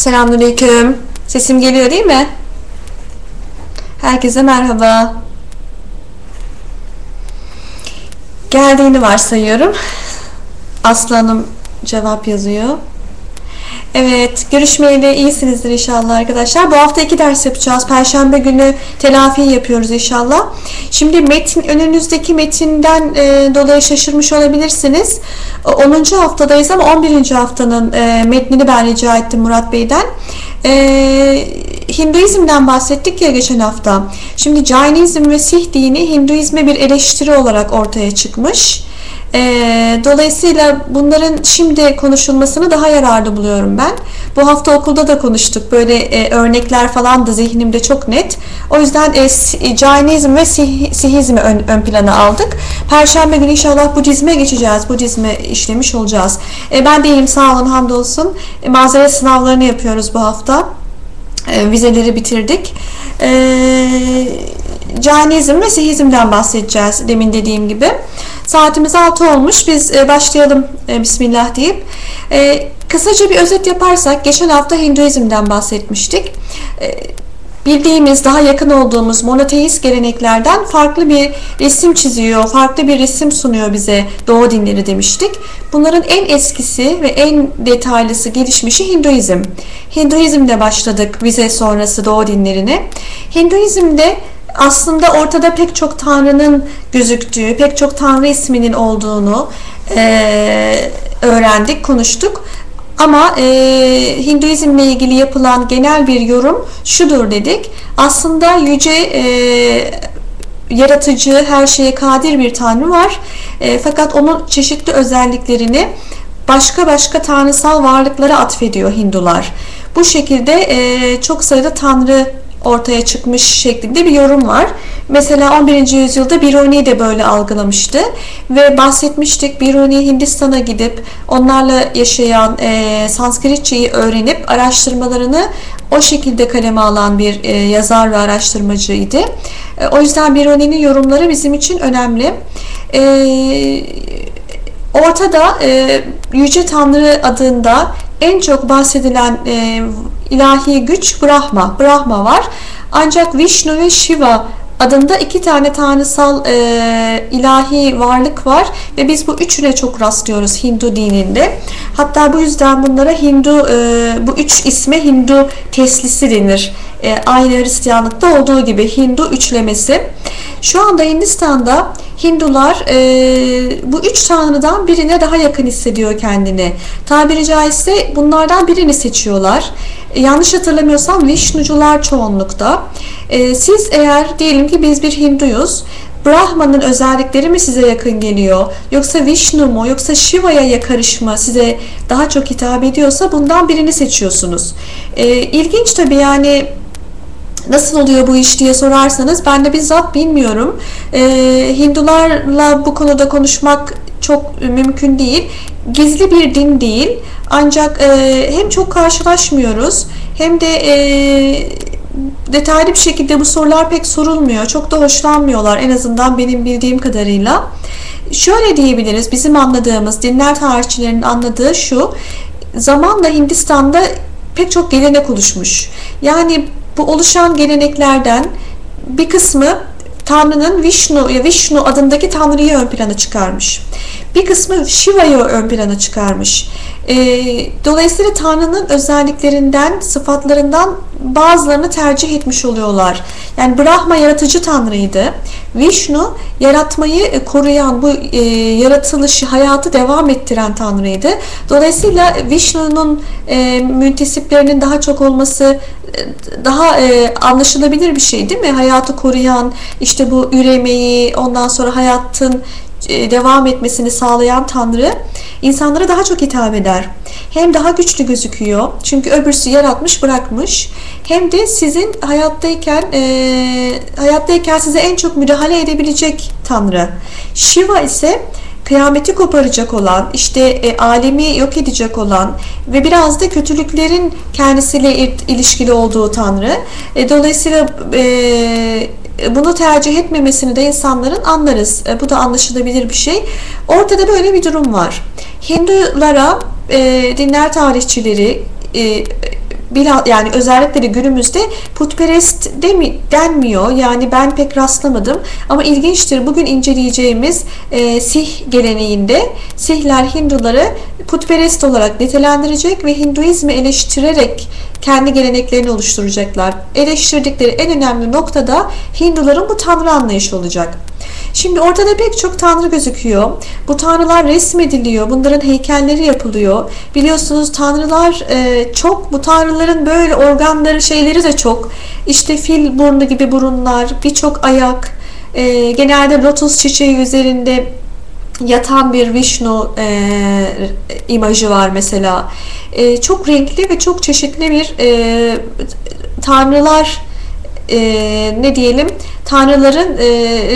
Selamünaleyküm. Sesim geliyor değil mi? Herkese merhaba. Geldiğini varsayıyorum. Aslı Hanım cevap yazıyor. Evet, görüşmeyeli iyisinizdir inşallah arkadaşlar. Bu hafta iki ders yapacağız. Perşembe günü telafi yapıyoruz inşallah. Şimdi metin önünüzdeki metinden e, dolayı şaşırmış olabilirsiniz. 10. haftadayız ama 11. haftanın e, metnini ben rica ettim Murat Bey'den. E, Hinduizm'den bahsettik ya geçen hafta. Şimdi Jainizm ve Sih dini Hinduizme bir eleştiri olarak ortaya çıkmış. E, dolayısıyla bunların şimdi konuşulmasını daha yararlı buluyorum ben. Bu hafta okulda da konuştuk. Böyle e, örnekler falan da zihnimde çok net. O yüzden e, Jainizm ve Sih, Sihizmi ön, ön plana aldık. Perşembe günü inşallah Budizme geçeceğiz. Budizme işlemiş olacağız. E, ben de sağ olun hamdolsun. E, mazeret sınavlarını yapıyoruz bu hafta. E, vizeleri bitirdik. E, Cainizm ve Sihizm'den bahsedeceğiz demin dediğim gibi. Saatimiz 6 olmuş. Biz e, başlayalım e, Bismillah deyip. E, kısaca bir özet yaparsak geçen hafta Hinduizm'den bahsetmiştik. Bildiğimiz, daha yakın olduğumuz monoteist geleneklerden farklı bir resim çiziyor, farklı bir resim sunuyor bize Doğu dinleri demiştik. Bunların en eskisi ve en detaylısı gelişmişi Hinduizm. Hinduizm'de başladık vize sonrası Doğu dinlerine. Hinduizm'de aslında ortada pek çok tanrının gözüktüğü, pek çok tanrı isminin olduğunu e, öğrendik, konuştuk. Ama e, Hinduizmle ilgili yapılan genel bir yorum şudur dedik. Aslında yüce e, yaratıcı, her şeye kadir bir tanrı var. E, fakat onun çeşitli özelliklerini başka başka tanrısal varlıklara atfediyor Hindular. Bu şekilde e, çok sayıda tanrı ortaya çıkmış şeklinde bir yorum var. Mesela 11. yüzyılda Biruni de böyle algılamıştı ve bahsetmiştik Biruni Hindistan'a gidip onlarla yaşayan e, Sanskritçeyi öğrenip araştırmalarını o şekilde kaleme alan bir e, yazar ve araştırmacıydı. E, o yüzden Biruni'nin yorumları bizim için önemli. E, ortada e, Yüce Tanrı adında en çok bahsedilen e, ilahi güç Brahma. Brahma var. Ancak Vishnu ve Shiva adında iki tane tanrısal e, ilahi varlık var ve biz bu üçüne çok rastlıyoruz Hindu dininde. Hatta bu yüzden bunlara Hindu e, bu üç isme Hindu teslisi denir. E, aynı Hristiyanlıkta olduğu gibi Hindu üçlemesi. Şu anda Hindistan'da Hindular e, bu üç tanrıdan birine daha yakın hissediyor kendini. Tabiri caizse bunlardan birini seçiyorlar. E, yanlış hatırlamıyorsam Vishnucular çoğunlukta. E, siz eğer diyelim ki biz bir Hinduyuz Brahman'ın özellikleri mi size yakın geliyor? Yoksa Vishnu mu? Yoksa Shiva'ya karışma size daha çok hitap ediyorsa bundan birini seçiyorsunuz. E, ilginç tabii yani Nasıl oluyor bu iş diye sorarsanız ben de bizzat bilmiyorum. E, Hindularla bu konuda konuşmak çok mümkün değil. Gizli bir din değil. Ancak e, hem çok karşılaşmıyoruz hem de e, detaylı bir şekilde bu sorular pek sorulmuyor. Çok da hoşlanmıyorlar en azından benim bildiğim kadarıyla. Şöyle diyebiliriz bizim anladığımız dinler tarihçilerinin anladığı şu zamanla Hindistan'da pek çok gelenek oluşmuş. Yani bu oluşan geleneklerden bir kısmı Tanrı'nın Vishnu Vishnu adındaki Tanrı'yı ön plana çıkarmış. Bir kısmı Shiva'yı ön plana çıkarmış. E, dolayısıyla Tanrı'nın özelliklerinden, sıfatlarından bazılarını tercih etmiş oluyorlar. Yani Brahma yaratıcı Tanrı'ydı. Vishnu yaratmayı e, koruyan, bu e, yaratılışı, hayatı devam ettiren Tanrı'ydı. Dolayısıyla Vishnu'nun e, müntesiplerinin daha çok olması e, daha e, anlaşılabilir bir şey değil mi? Hayatı koruyan, işte bu üremeyi, ondan sonra hayatın devam etmesini sağlayan Tanrı insanlara daha çok hitap eder. Hem daha güçlü gözüküyor çünkü öbürsü yaratmış bırakmış hem de sizin hayattayken e, hayattayken size en çok müdahale edebilecek Tanrı. Shiva ise kıyameti koparacak olan, işte e, alemi yok edecek olan ve biraz da kötülüklerin kendisiyle ilişkili olduğu Tanrı. E, dolayısıyla e, bunu tercih etmemesini de insanların anlarız. E, bu da anlaşılabilir bir şey. Ortada böyle bir durum var. Hindulara e, dinler tarihçileri e, bila, yani özellikle de günümüzde putperest demi, denmiyor. Yani ben pek rastlamadım. Ama ilginçtir. Bugün inceleyeceğimiz e, Sih geleneğinde Sihler Hinduları putperest olarak nitelendirecek ve Hinduizmi eleştirerek kendi geleneklerini oluşturacaklar. Eleştirdikleri en önemli noktada Hinduların bu tanrı anlayışı olacak. Şimdi ortada pek çok tanrı gözüküyor. Bu tanrılar resmediliyor. Bunların heykelleri yapılıyor. Biliyorsunuz tanrılar e, çok. Bu tanrıların böyle organları şeyleri de çok. İşte fil burnu gibi burunlar, birçok ayak. E, genelde lotus çiçeği üzerinde yatan bir Vishnu e, imajı var mesela. E, çok renkli ve çok çeşitli bir e, tanrılar e, ne diyelim tanrıların e,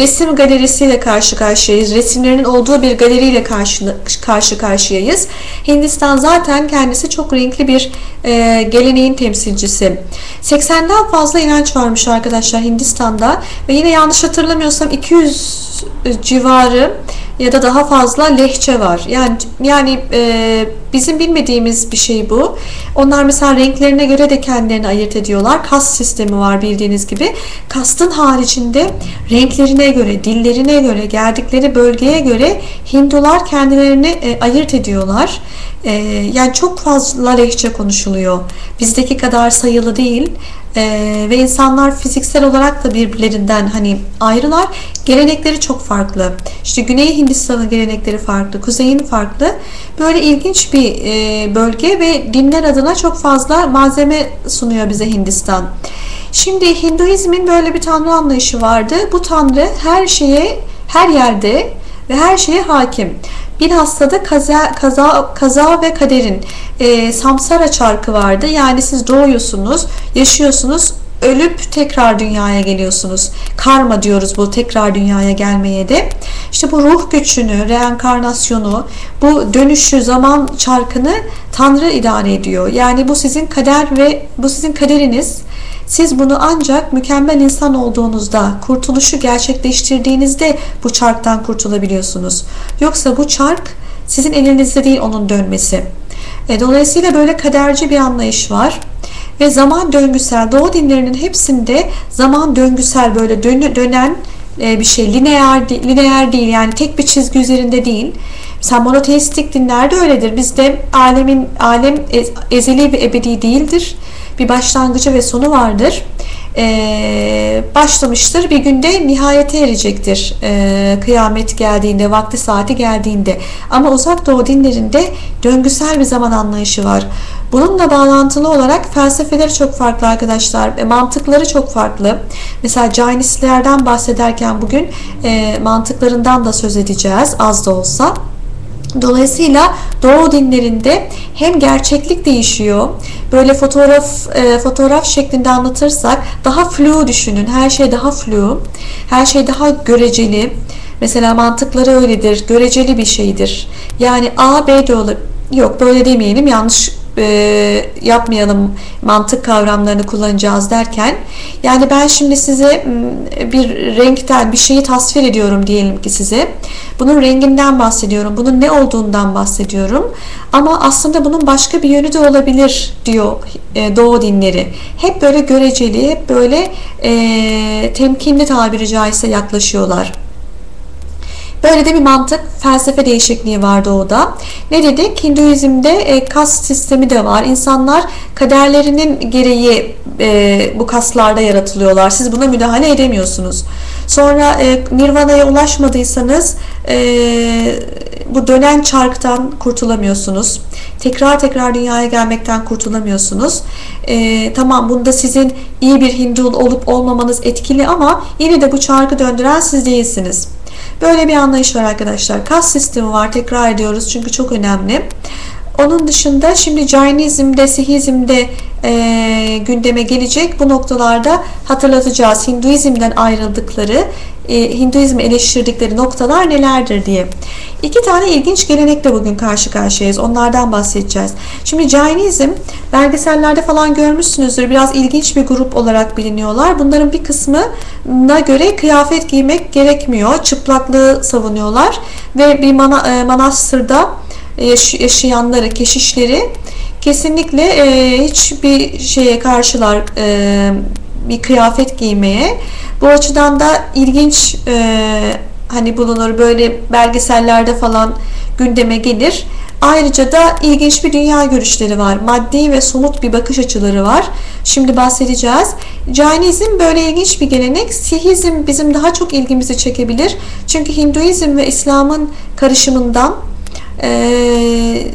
resim galerisiyle karşı karşıyayız. Resimlerinin olduğu bir galeriyle karşı, karşı karşıyayız. Hindistan zaten kendisi çok renkli bir e, geleneğin temsilcisi. 80'den fazla inanç varmış arkadaşlar Hindistan'da ve yine yanlış hatırlamıyorsam 200 civarı ya da daha fazla lehçe var. Yani yani e, bizim bilmediğimiz bir şey bu. Onlar mesela renklerine göre de kendilerini ayırt ediyorlar. Kast sistemi var bildiğiniz gibi. Kastın haricinde renklerine göre, dillerine göre, geldikleri bölgeye göre Hindular kendilerini e, ayırt ediyorlar. E, yani çok fazla lehçe konuşuluyor. Bizdeki kadar sayılı değil. Ee, ve insanlar fiziksel olarak da birbirlerinden hani ayrılar. Gelenekleri çok farklı. İşte Güney Hindistan'ın gelenekleri farklı, kuzeyin farklı. Böyle ilginç bir e, bölge ve dinler adına çok fazla malzeme sunuyor bize Hindistan. Şimdi Hinduizmin böyle bir tanrı anlayışı vardı. Bu tanrı her şeye, her yerde ve her şeye hakim. Bilhassa da kaza, kaza, kaza ve kaderin e, samsara çarkı vardı. Yani siz doğuyorsunuz, yaşıyorsunuz, ölüp tekrar dünyaya geliyorsunuz. Karma diyoruz bu tekrar dünyaya gelmeye de. İşte bu ruh göçünü, reenkarnasyonu, bu dönüşü, zaman çarkını Tanrı idare ediyor. Yani bu sizin kader ve bu sizin kaderiniz. Siz bunu ancak mükemmel insan olduğunuzda, kurtuluşu gerçekleştirdiğinizde bu çarktan kurtulabiliyorsunuz. Yoksa bu çark sizin elinizde değil onun dönmesi. E, dolayısıyla böyle kaderci bir anlayış var. Ve zaman döngüsel, Doğu dinlerinin hepsinde zaman döngüsel böyle dön dönen e, bir şey. Lineer, lineer değil yani tek bir çizgi üzerinde değil. Mesela monoteistik dinlerde öyledir. Bizde alemin alem ezeli ve ebedi değildir bir başlangıcı ve sonu vardır. Ee, başlamıştır bir günde nihayete erecektir ee, kıyamet geldiğinde vakti saati geldiğinde. Ama uzak doğu dinlerinde döngüsel bir zaman anlayışı var. Bununla bağlantılı olarak felsefeleri çok farklı arkadaşlar ve mantıkları çok farklı. Mesela Jainistlerden bahsederken bugün e, mantıklarından da söz edeceğiz az da olsa Dolayısıyla Doğu dinlerinde hem gerçeklik değişiyor. Böyle fotoğraf e, fotoğraf şeklinde anlatırsak daha flu düşünün. Her şey daha flu. Her şey daha göreceli. Mesela mantıkları öyledir. Göreceli bir şeydir. Yani A, B de olabilir. Yok böyle demeyelim. Yanlış e, yapmayalım mantık kavramlarını kullanacağız derken yani ben şimdi size bir renkten bir şeyi tasvir ediyorum diyelim ki size. Bunun renginden bahsediyorum bunun ne olduğundan bahsediyorum. Ama aslında bunun başka bir yönü de olabilir diyor e, Doğu dinleri. Hep böyle göreceli hep böyle e, temkinli tabiri caizse yaklaşıyorlar Böyle de bir mantık, felsefe değişikliği var doğuda. Ne dedik? Hinduizm'de e, kas sistemi de var. İnsanlar kaderlerinin gereği e, bu kaslarda yaratılıyorlar. Siz buna müdahale edemiyorsunuz. Sonra e, Nirvana'ya ulaşmadıysanız bu dönen çarktan kurtulamıyorsunuz. Tekrar tekrar dünyaya gelmekten kurtulamıyorsunuz. E, tamam bunda sizin iyi bir Hindu olup olmamanız etkili ama yine de bu çarkı döndüren siz değilsiniz. Böyle bir anlayış var arkadaşlar. Kas sistemi var. Tekrar ediyoruz çünkü çok önemli. Onun dışında şimdi Jainizm'de, Sihizm'de e, gündeme gelecek. Bu noktalarda hatırlatacağız. Hinduizm'den ayrıldıkları, e, eleştirdikleri noktalar nelerdir diye. İki tane ilginç gelenekle bugün karşı karşıyayız. Onlardan bahsedeceğiz. Şimdi Jainizm belgesellerde falan görmüşsünüzdür. Biraz ilginç bir grup olarak biliniyorlar. Bunların bir kısmına göre kıyafet giymek gerekmiyor. Çıplaklığı savunuyorlar ve bir mana, e, manastırda yaşayanları, keşişleri kesinlikle e, hiçbir şeye karşılar e, bir kıyafet giymeye. Bu açıdan da ilginç e, hani bulunur böyle belgesellerde falan gündeme gelir. Ayrıca da ilginç bir dünya görüşleri var. Maddi ve somut bir bakış açıları var. Şimdi bahsedeceğiz. Cainizm böyle ilginç bir gelenek. Sihizm bizim daha çok ilgimizi çekebilir. Çünkü Hinduizm ve İslam'ın karışımından e,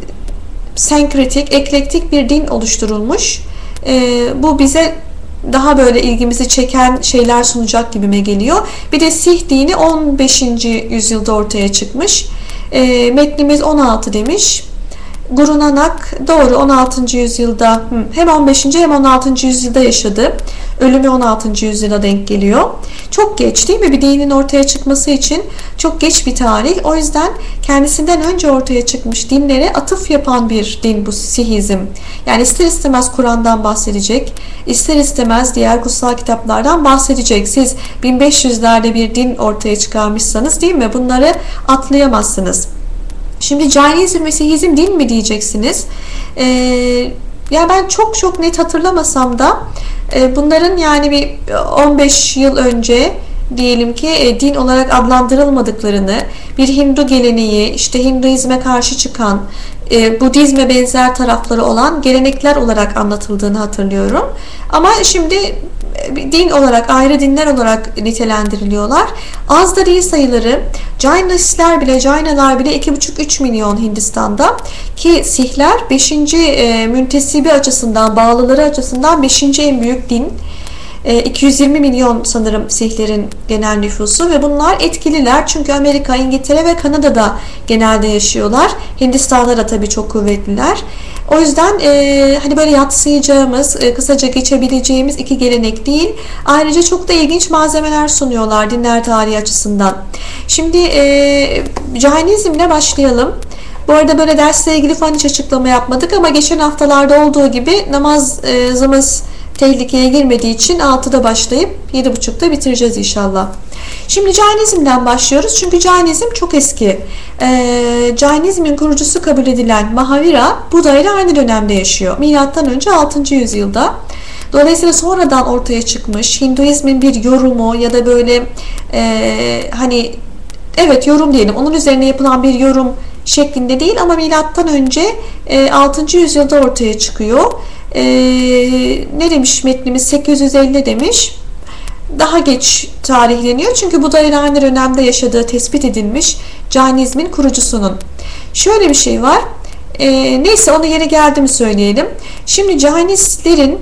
senkretik, eklektik bir din oluşturulmuş. E, bu bize daha böyle ilgimizi çeken şeyler sunacak gibime geliyor. Bir de Sih dini 15. yüzyılda ortaya çıkmış. E, metnimiz 16 demiş. Guru Nanak doğru 16. yüzyılda hem 15. hem 16. yüzyılda yaşadı. Ölümü 16. yüzyıla denk geliyor. Çok geç değil mi? Bir dinin ortaya çıkması için çok geç bir tarih. O yüzden kendisinden önce ortaya çıkmış dinlere atıf yapan bir din bu Sihizm. Yani ister istemez Kur'an'dan bahsedecek, ister istemez diğer kutsal kitaplardan bahsedecek. Siz 1500'lerde bir din ortaya çıkarmışsanız değil mi? Bunları atlayamazsınız. Şimdi Cainizm ve Sihizm din mi diyeceksiniz? Ee, ya ben çok çok net hatırlamasam da e, bunların yani bir 15 yıl önce diyelim ki e, din olarak adlandırılmadıklarını, bir Hindu geleneği, işte Hinduizme karşı çıkan, e, Budizme benzer tarafları olan gelenekler olarak anlatıldığını hatırlıyorum. Ama şimdi din olarak, ayrı dinler olarak nitelendiriliyorlar. Az da değil sayıları. Jainistler bile, Jainalar bile 2,5-3 milyon Hindistan'da ki Sihler 5. E, müntesibi açısından, bağlıları açısından 5. en büyük din. 220 e, milyon sanırım Sihlerin genel nüfusu ve bunlar etkililer çünkü Amerika, İngiltere ve Kanada'da genelde yaşıyorlar. Hindistan'da da tabii çok kuvvetliler. O yüzden e, hani böyle yatsıyacağımız, e, kısaca geçebileceğimiz iki gelenek değil. Ayrıca çok da ilginç malzemeler sunuyorlar dinler tarihi açısından. Şimdi e, Cahinizmle başlayalım. Bu arada böyle dersle ilgili falan hiç açıklama yapmadık ama geçen haftalarda olduğu gibi namazımız tehlikeye girmediği için 6'da başlayıp 7.30'da bitireceğiz inşallah. Şimdi Cainizm'den başlıyoruz. Çünkü Cainizm çok eski. Ee, Cainizmin kurucusu kabul edilen Mahavira Buda ile aynı dönemde yaşıyor. Milattan önce 6. yüzyılda. Dolayısıyla sonradan ortaya çıkmış Hinduizmin bir yorumu ya da böyle e, hani evet yorum diyelim onun üzerine yapılan bir yorum şeklinde değil ama milattan önce e, 6. yüzyılda ortaya çıkıyor. E, ne demiş metnimiz 850 demiş daha geç tarihleniyor. Çünkü bu da aynı dönemde yaşadığı tespit edilmiş Canizmin kurucusunun. Şöyle bir şey var. E, neyse onu yeri geldi mi söyleyelim. Şimdi Canistlerin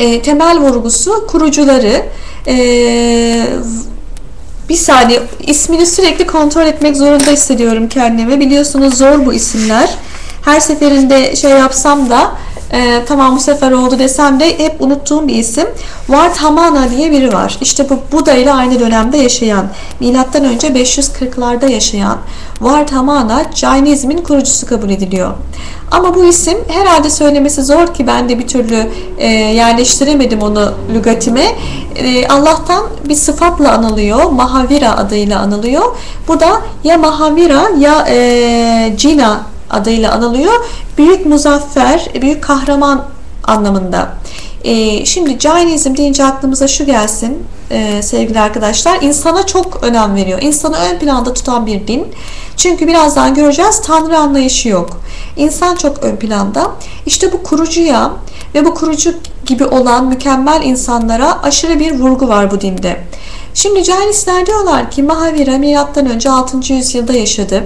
e, temel vurgusu kurucuları e, bir saniye ismini sürekli kontrol etmek zorunda hissediyorum kendimi. Biliyorsunuz zor bu isimler. Her seferinde şey yapsam da e, tamam bu sefer oldu desem de hep unuttuğum bir isim. Vardhamana diye biri var. İşte bu Buda ile aynı dönemde yaşayan, milattan önce 540'larda yaşayan Vardhamana Jainizmin kurucusu kabul ediliyor. Ama bu isim herhalde söylemesi zor ki ben de bir türlü e, yerleştiremedim onu lügatime. E, Allah'tan bir sıfatla anılıyor. Mahavira adıyla anılıyor. Bu da ya Mahavira ya e, Cina adıyla anılıyor. Büyük muzaffer, büyük kahraman anlamında. E, şimdi Cainizm deyince aklımıza şu gelsin e, sevgili arkadaşlar. insana çok önem veriyor. İnsanı ön planda tutan bir din. Çünkü birazdan göreceğiz Tanrı anlayışı yok. İnsan çok ön planda. İşte bu kurucuya ve bu kurucu gibi olan mükemmel insanlara aşırı bir vurgu var bu dinde. Şimdi Cainistler diyorlar ki Mahavira milattan önce 6. yüzyılda yaşadı.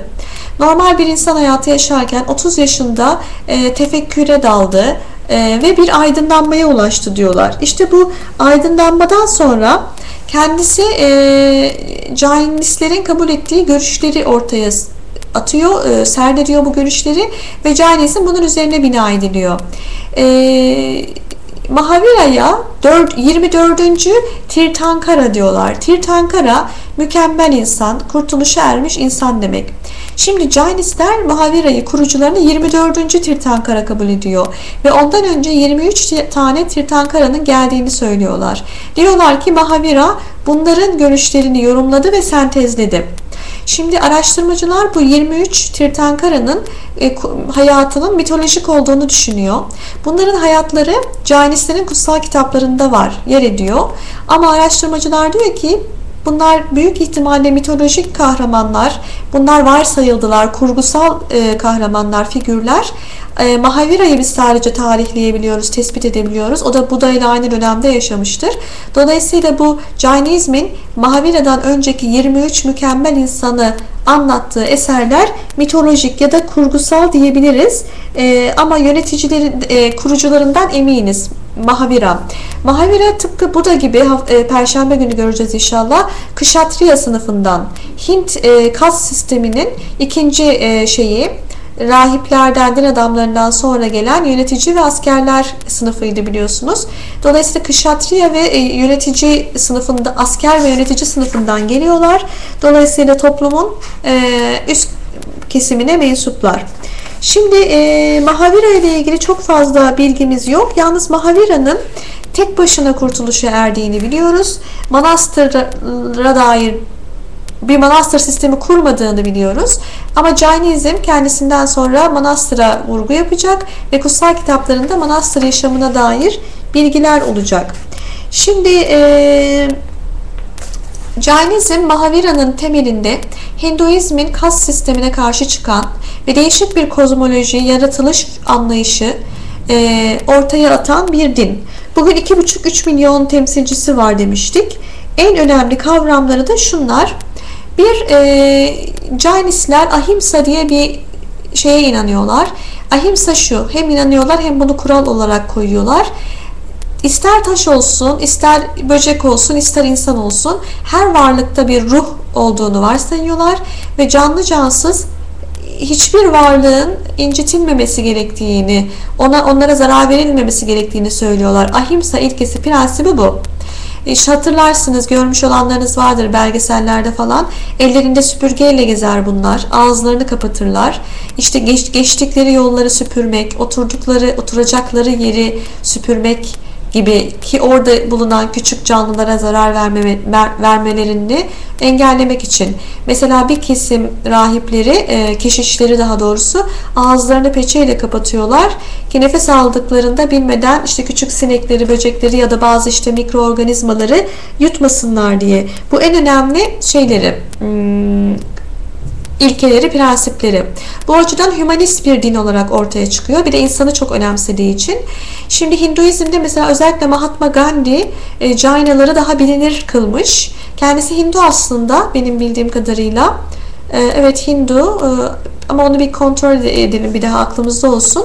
Normal bir insan hayatı yaşarken 30 yaşında e, tefekküre daldı e, ve bir aydınlanmaya ulaştı diyorlar. İşte bu aydınlanmadan sonra kendisi e, Cainistlerin kabul ettiği görüşleri ortaya atıyor, e, serdiriyor bu görüşleri ve Jainism bunun üzerine bina ediliyor. E, Mahavira'ya 24. Tirtankara diyorlar. Tirtankara mükemmel insan, kurtuluşa ermiş insan demek. Şimdi Jainistler Mahavira'yı kurucularını 24. Tirtankara kabul ediyor ve ondan önce 23 tane Tirtankara'nın geldiğini söylüyorlar. Diyorlar ki Mahavira bunların görüşlerini yorumladı ve sentezledi. Şimdi araştırmacılar bu 23 Tirthankara'nın e, hayatının mitolojik olduğunu düşünüyor. Bunların hayatları Cainistlerin kutsal kitaplarında var, yer ediyor. Ama araştırmacılar diyor ki Bunlar büyük ihtimalle mitolojik kahramanlar. Bunlar varsayıldılar, kurgusal e, kahramanlar, figürler. E, Mahavira'yı biz sadece tarihleyebiliyoruz, tespit edebiliyoruz. O da Buda ile aynı dönemde yaşamıştır. Dolayısıyla bu Jainizmin Mahavira'dan önceki 23 mükemmel insanı anlattığı eserler mitolojik ya da kurgusal diyebiliriz. E, ama yöneticilerin, e, kurucularından eminiz. Mahavira. Mahavira tıpkı Buda gibi e, Perşembe günü göreceğiz inşallah. Kışatriya sınıfından Hint e, kas sisteminin ikinci e, şeyi rahiplerden, din adamlarından sonra gelen yönetici ve askerler sınıfıydı biliyorsunuz. Dolayısıyla kışatriya ve e, yönetici sınıfında, asker ve yönetici sınıfından geliyorlar. Dolayısıyla toplumun e, üst kesimine mensuplar. Şimdi e, Mahavira ile ilgili çok fazla bilgimiz yok. Yalnız Mahavira'nın tek başına kurtuluşa erdiğini biliyoruz. Manastıra dair bir manastır sistemi kurmadığını biliyoruz. Ama Jainizm kendisinden sonra manastıra vurgu yapacak ve kutsal kitaplarında manastır yaşamına dair bilgiler olacak. Şimdi e, Jainizm Mahavira'nın temelinde Hinduizmin kas sistemine karşı çıkan ve değişik bir kozmoloji, yaratılış anlayışı e, ortaya atan bir din. Bugün 2,5-3 milyon temsilcisi var demiştik. En önemli kavramları da şunlar. Bir, e, Jainistler Ahimsa diye bir şeye inanıyorlar. Ahimsa şu, hem inanıyorlar hem bunu kural olarak koyuyorlar. İster taş olsun, ister böcek olsun, ister insan olsun her varlıkta bir ruh olduğunu varsayıyorlar ve canlı cansız hiçbir varlığın incitilmemesi gerektiğini, ona onlara zarar verilmemesi gerektiğini söylüyorlar. Ahimsa ilkesi, prensibi bu. İşte hatırlarsınız, görmüş olanlarınız vardır belgesellerde falan. Ellerinde süpürgeyle gezer bunlar. Ağızlarını kapatırlar. İşte geç, geçtikleri yolları süpürmek, oturdukları, oturacakları yeri süpürmek gibi ki orada bulunan küçük canlılara zarar vermeme, vermelerini engellemek için. Mesela bir kesim rahipleri, e, keşişleri daha doğrusu ağızlarını peçeyle kapatıyorlar ki nefes aldıklarında bilmeden işte küçük sinekleri, böcekleri ya da bazı işte mikroorganizmaları yutmasınlar diye. Bu en önemli şeyleri, hmm, ilkeleri, prensipleri. Bu açıdan hümanist bir din olarak ortaya çıkıyor. Bir de insanı çok önemsediği için. Şimdi Hinduizm'de mesela özellikle Mahatma Gandhi e, Jainaları daha bilinir kılmış. Kendisi Hindu aslında benim bildiğim kadarıyla. E, evet Hindu e, ama onu bir kontrol edelim bir daha aklımızda olsun.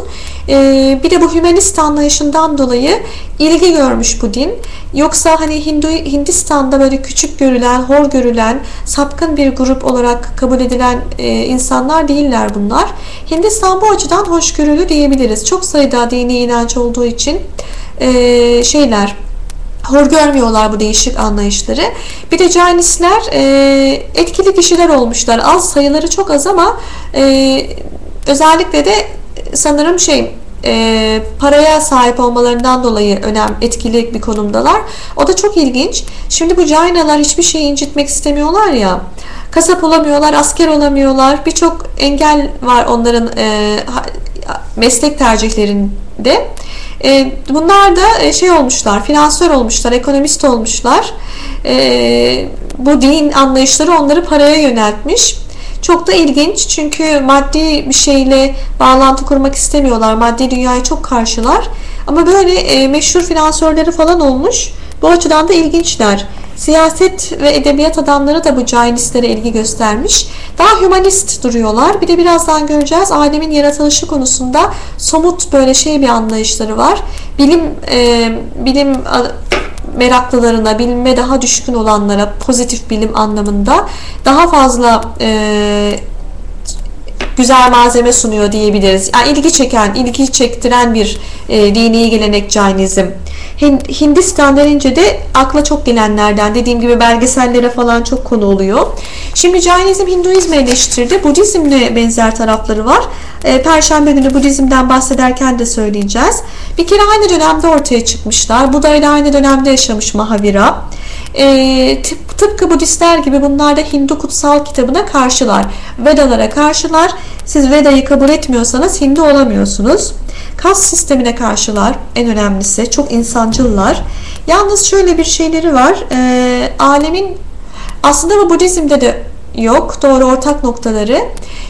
Ee, bir de bu hümanist anlayışından dolayı ilgi görmüş bu din. Yoksa hani Hindu, Hindistan'da böyle küçük görülen, hor görülen, sapkın bir grup olarak kabul edilen e, insanlar değiller bunlar. Hindistan bu açıdan hoşgörülü diyebiliriz. Çok sayıda dini inanç olduğu için e, şeyler hor görmüyorlar bu değişik anlayışları. Bir de Jainistler e, etkili kişiler olmuşlar. Az sayıları çok az ama e, özellikle de sanırım şey e, paraya sahip olmalarından dolayı önem etkili bir konumdalar. O da çok ilginç. Şimdi bu Jainalar hiçbir şeyi incitmek istemiyorlar ya. Kasap olamıyorlar, asker olamıyorlar. Birçok engel var onların e, meslek tercihlerinde. E, bunlar da e, şey olmuşlar, finansör olmuşlar, ekonomist olmuşlar. E, bu din anlayışları onları paraya yöneltmiş. Çok da ilginç çünkü maddi bir şeyle bağlantı kurmak istemiyorlar. Maddi dünyayı çok karşılar. Ama böyle e, meşhur finansörleri falan olmuş. Bu açıdan da ilginçler. Siyaset ve edebiyat adamları da bu cailistlere ilgi göstermiş. Daha hümanist duruyorlar. Bir de birazdan göreceğiz alemin yaratılışı konusunda somut böyle şey bir anlayışları var. Bilim e, bilim meraklılarına, bilime daha düşkün olanlara pozitif bilim anlamında daha fazla e, güzel malzeme sunuyor diyebiliriz. Yani ilgi çeken, ilgi çektiren bir e, dini gelenek Cainizm. Hindistan denince de akla çok gelenlerden dediğim gibi belgesellere falan çok konu oluyor. Şimdi Cainizm Hinduizmi eleştirdi. Budizmle benzer tarafları var. E, Perşembe günü Budizm'den bahsederken de söyleyeceğiz. Bir kere aynı dönemde ortaya çıkmışlar. Buda ile aynı dönemde yaşamış Mahavira. E, tıp, tıpkı Budistler gibi bunlar da Hindu kutsal kitabına karşılar. Vedalara karşılar. Siz Veda'yı kabul etmiyorsanız Hindu olamıyorsunuz. Kas sistemine karşılar en önemlisi. Çok insancıllar. Yalnız şöyle bir şeyleri var. E, alemin aslında bu Budizm'de de yok. Doğru ortak noktaları.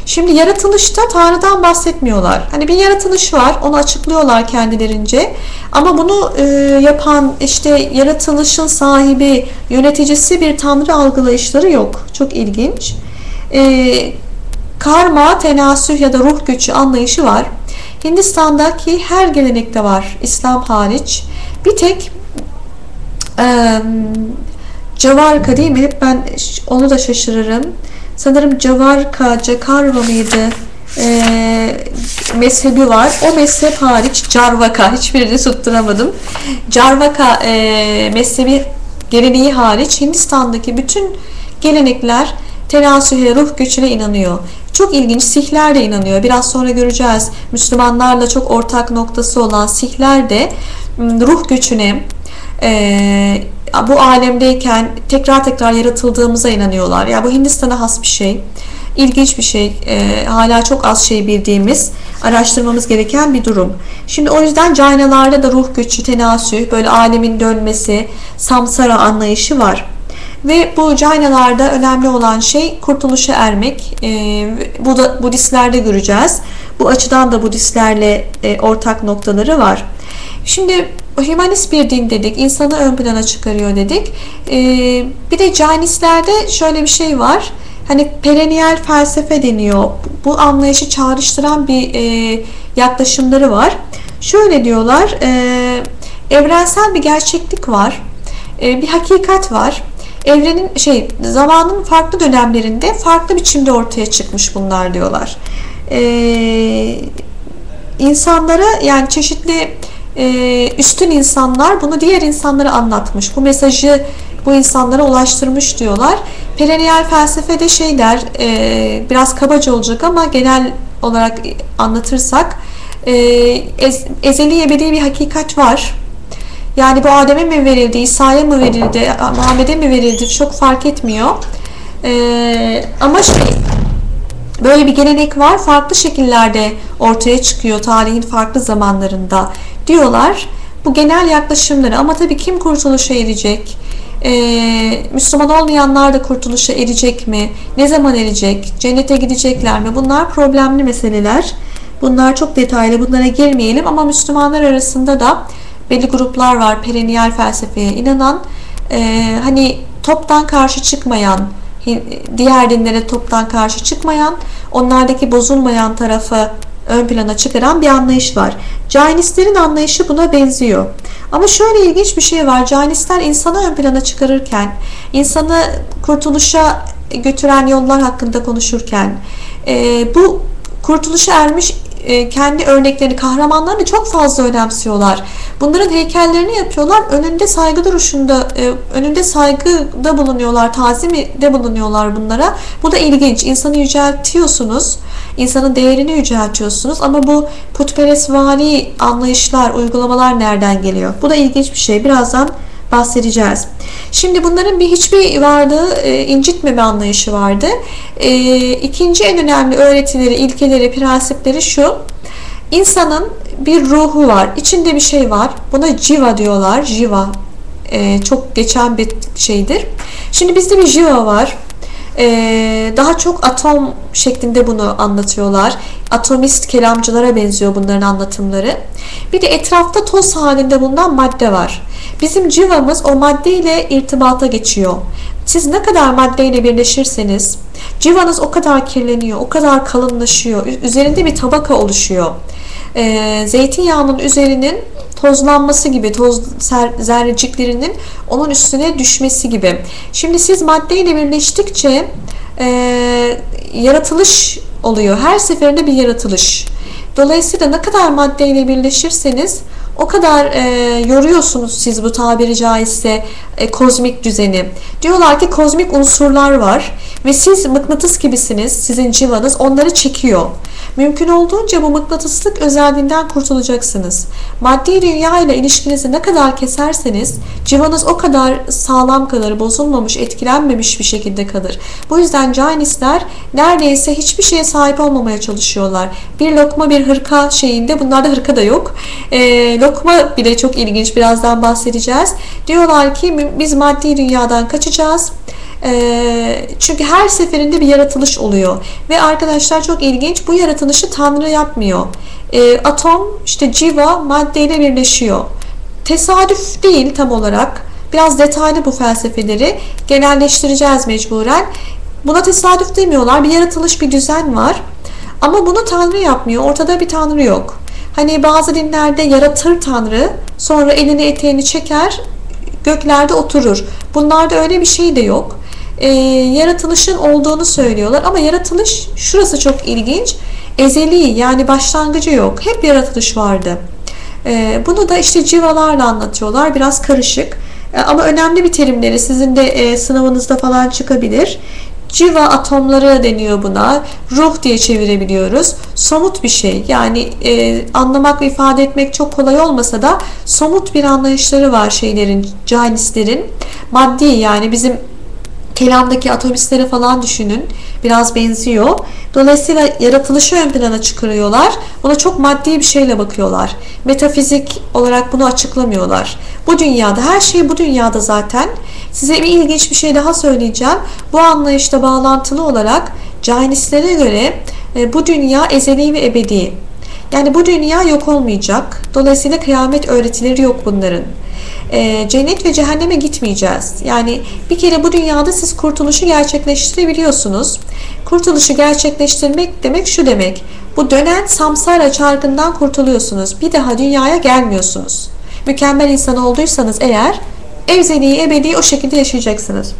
Şimdi yaratılışta Tanrı'dan bahsetmiyorlar. Hani bir yaratılış var. Onu açıklıyorlar kendilerince. Ama bunu e, yapan işte yaratılışın sahibi, yöneticisi bir Tanrı algılayışları yok. Çok ilginç. E, karma, tenasüh ya da ruh gücü anlayışı var. Hindistan'daki her gelenekte var. İslam hariç. Bir tek e, Cavarka değil mi? Hep ben onu da şaşırırım. Sanırım Cavarka, Cakarva mıydı? Ee, mezhebi var. O mezhep hariç Carvaka, hiçbirini tutturamadım. Carvaka e, mezhebi geleneği hariç Hindistan'daki bütün gelenekler tenasühe, ruh gücüne inanıyor. Çok ilginç. Sihler de inanıyor. Biraz sonra göreceğiz. Müslümanlarla çok ortak noktası olan Sihler de ruh gücüne, e, bu alemdeyken tekrar tekrar yaratıldığımıza inanıyorlar. Ya yani bu Hindistan'a has bir şey. İlginç bir şey. E, hala çok az şey bildiğimiz, araştırmamız gereken bir durum. Şimdi o yüzden Cainalarda da ruh göçü, tenasüh, böyle alemin dönmesi, samsara anlayışı var. Ve bu Cainalarda önemli olan şey kurtuluşa ermek. E, bu da Budistlerde göreceğiz. Bu açıdan da Budistlerle e, ortak noktaları var. Şimdi Hümanist bir din dedik, insanı ön plana çıkarıyor dedik. Ee, bir de Cainistlerde şöyle bir şey var. Hani perennial felsefe deniyor. Bu anlayışı çağrıştıran bir e, yaklaşımları var. Şöyle diyorlar, e, evrensel bir gerçeklik var, bir hakikat var. Evrenin şey zamanın farklı dönemlerinde farklı biçimde ortaya çıkmış bunlar diyorlar. E, insanlara yani çeşitli e, üstün insanlar bunu diğer insanlara anlatmış. Bu mesajı bu insanlara ulaştırmış diyorlar. Perennial felsefede şeyler e, biraz kabaca olacak ama genel olarak anlatırsak e, ez, ezeli ebedi bir hakikat var. Yani bu Adem'e mi verildi, İsa'ya mı verildi, Muhammed'e mi verildi çok fark etmiyor. E, ama şey böyle bir gelenek var. Farklı şekillerde ortaya çıkıyor tarihin farklı zamanlarında diyorlar. Bu genel yaklaşımları ama tabii kim kurtuluşa erecek? Ee, Müslüman olmayanlar da kurtuluşa erecek mi? Ne zaman erecek? Cennete gidecekler mi? Bunlar problemli meseleler. Bunlar çok detaylı. Bunlara girmeyelim ama Müslümanlar arasında da belli gruplar var. Perennial felsefeye inanan, e, hani toptan karşı çıkmayan, diğer dinlere toptan karşı çıkmayan, onlardaki bozulmayan tarafı ön plana çıkaran bir anlayış var. Cainistlerin anlayışı buna benziyor. Ama şöyle ilginç bir şey var. Cainistler insanı ön plana çıkarırken, insanı kurtuluşa götüren yollar hakkında konuşurken, e, bu kurtuluşa ermiş kendi örneklerini, kahramanlarını çok fazla önemsiyorlar. Bunların heykellerini yapıyorlar. Önünde saygı duruşunda, e, önünde saygıda bulunuyorlar, tazimde bulunuyorlar bunlara. Bu da ilginç. İnsanı yüceltiyorsunuz. insanın değerini yüceltiyorsunuz. Ama bu putperestvari anlayışlar, uygulamalar nereden geliyor? Bu da ilginç bir şey. Birazdan bahsedeceğiz. Şimdi bunların bir hiçbir varlığı e, incitmeme anlayışı vardı. E, ikinci en önemli öğretileri, ilkeleri, prensipleri şu. İnsanın bir ruhu var. İçinde bir şey var. Buna jiva diyorlar. Jiva. E, çok geçen bir şeydir. Şimdi bizde bir jiva var. Ee, daha çok atom şeklinde bunu anlatıyorlar. Atomist kelamcılara benziyor bunların anlatımları. Bir de etrafta toz halinde bulunan madde var. Bizim civamız o maddeyle irtibata geçiyor. Siz ne kadar maddeyle birleşirseniz civanız o kadar kirleniyor, o kadar kalınlaşıyor. Üzerinde bir tabaka oluşuyor. Ee, zeytinyağının üzerinin tozlanması gibi, toz zerreciklerinin onun üstüne düşmesi gibi. Şimdi siz maddeyle birleştikçe e, yaratılış oluyor. Her seferinde bir yaratılış. Dolayısıyla ne kadar maddeyle birleşirseniz O kadar e, yoruyorsunuz siz bu tabiri caizse e, kozmik düzeni. Diyorlar ki kozmik unsurlar var ve siz mıknatıs gibisiniz. Sizin civanız onları çekiyor. Mümkün olduğunca bu mıknatıslık özelliğinden kurtulacaksınız. Maddi dünya ile ilişkinizi ne kadar keserseniz civanız o kadar sağlam kalır, bozulmamış, etkilenmemiş bir şekilde kalır. Bu yüzden Cainistler neredeyse hiçbir şeye sahip olmamaya çalışıyorlar. Bir lokma bir hırka şeyinde, bunlarda hırka da yok. E, lokma bile çok ilginç, birazdan bahsedeceğiz. Diyorlar ki biz maddi dünyadan kaçacağız e, çünkü her seferinde bir yaratılış oluyor. Ve arkadaşlar çok ilginç bu yaratılışı Tanrı yapmıyor. E, atom işte civa maddeyle birleşiyor. Tesadüf değil tam olarak. Biraz detaylı bu felsefeleri genelleştireceğiz mecburen. Buna tesadüf demiyorlar. Bir yaratılış, bir düzen var. Ama bunu Tanrı yapmıyor. Ortada bir Tanrı yok. Hani bazı dinlerde yaratır Tanrı, sonra elini eteğini çeker, göklerde oturur. Bunlarda öyle bir şey de yok e, yaratılışın olduğunu söylüyorlar. Ama yaratılış şurası çok ilginç. Ezeli yani başlangıcı yok. Hep yaratılış vardı. E, bunu da işte civalarla anlatıyorlar. Biraz karışık. E, ama önemli bir terimleri sizin de e, sınavınızda falan çıkabilir. Civa atomları deniyor buna. Ruh diye çevirebiliyoruz. Somut bir şey. Yani e, anlamak ve ifade etmek çok kolay olmasa da somut bir anlayışları var şeylerin, canislerin. Maddi yani bizim kelamdaki atomistleri falan düşünün. Biraz benziyor. Dolayısıyla yaratılışı ön plana çıkarıyorlar. Buna çok maddi bir şeyle bakıyorlar. Metafizik olarak bunu açıklamıyorlar. Bu dünyada, her şey bu dünyada zaten. Size bir ilginç bir şey daha söyleyeceğim. Bu anlayışta bağlantılı olarak Cainistlere göre e, bu dünya ezeli ve ebedi. Yani bu dünya yok olmayacak. Dolayısıyla kıyamet öğretileri yok bunların e, cennet ve cehenneme gitmeyeceğiz. Yani bir kere bu dünyada siz kurtuluşu gerçekleştirebiliyorsunuz. Kurtuluşu gerçekleştirmek demek şu demek. Bu dönen samsara çarkından kurtuluyorsunuz. Bir daha dünyaya gelmiyorsunuz. Mükemmel insan olduysanız eğer evzeliği ebedi o şekilde yaşayacaksınız.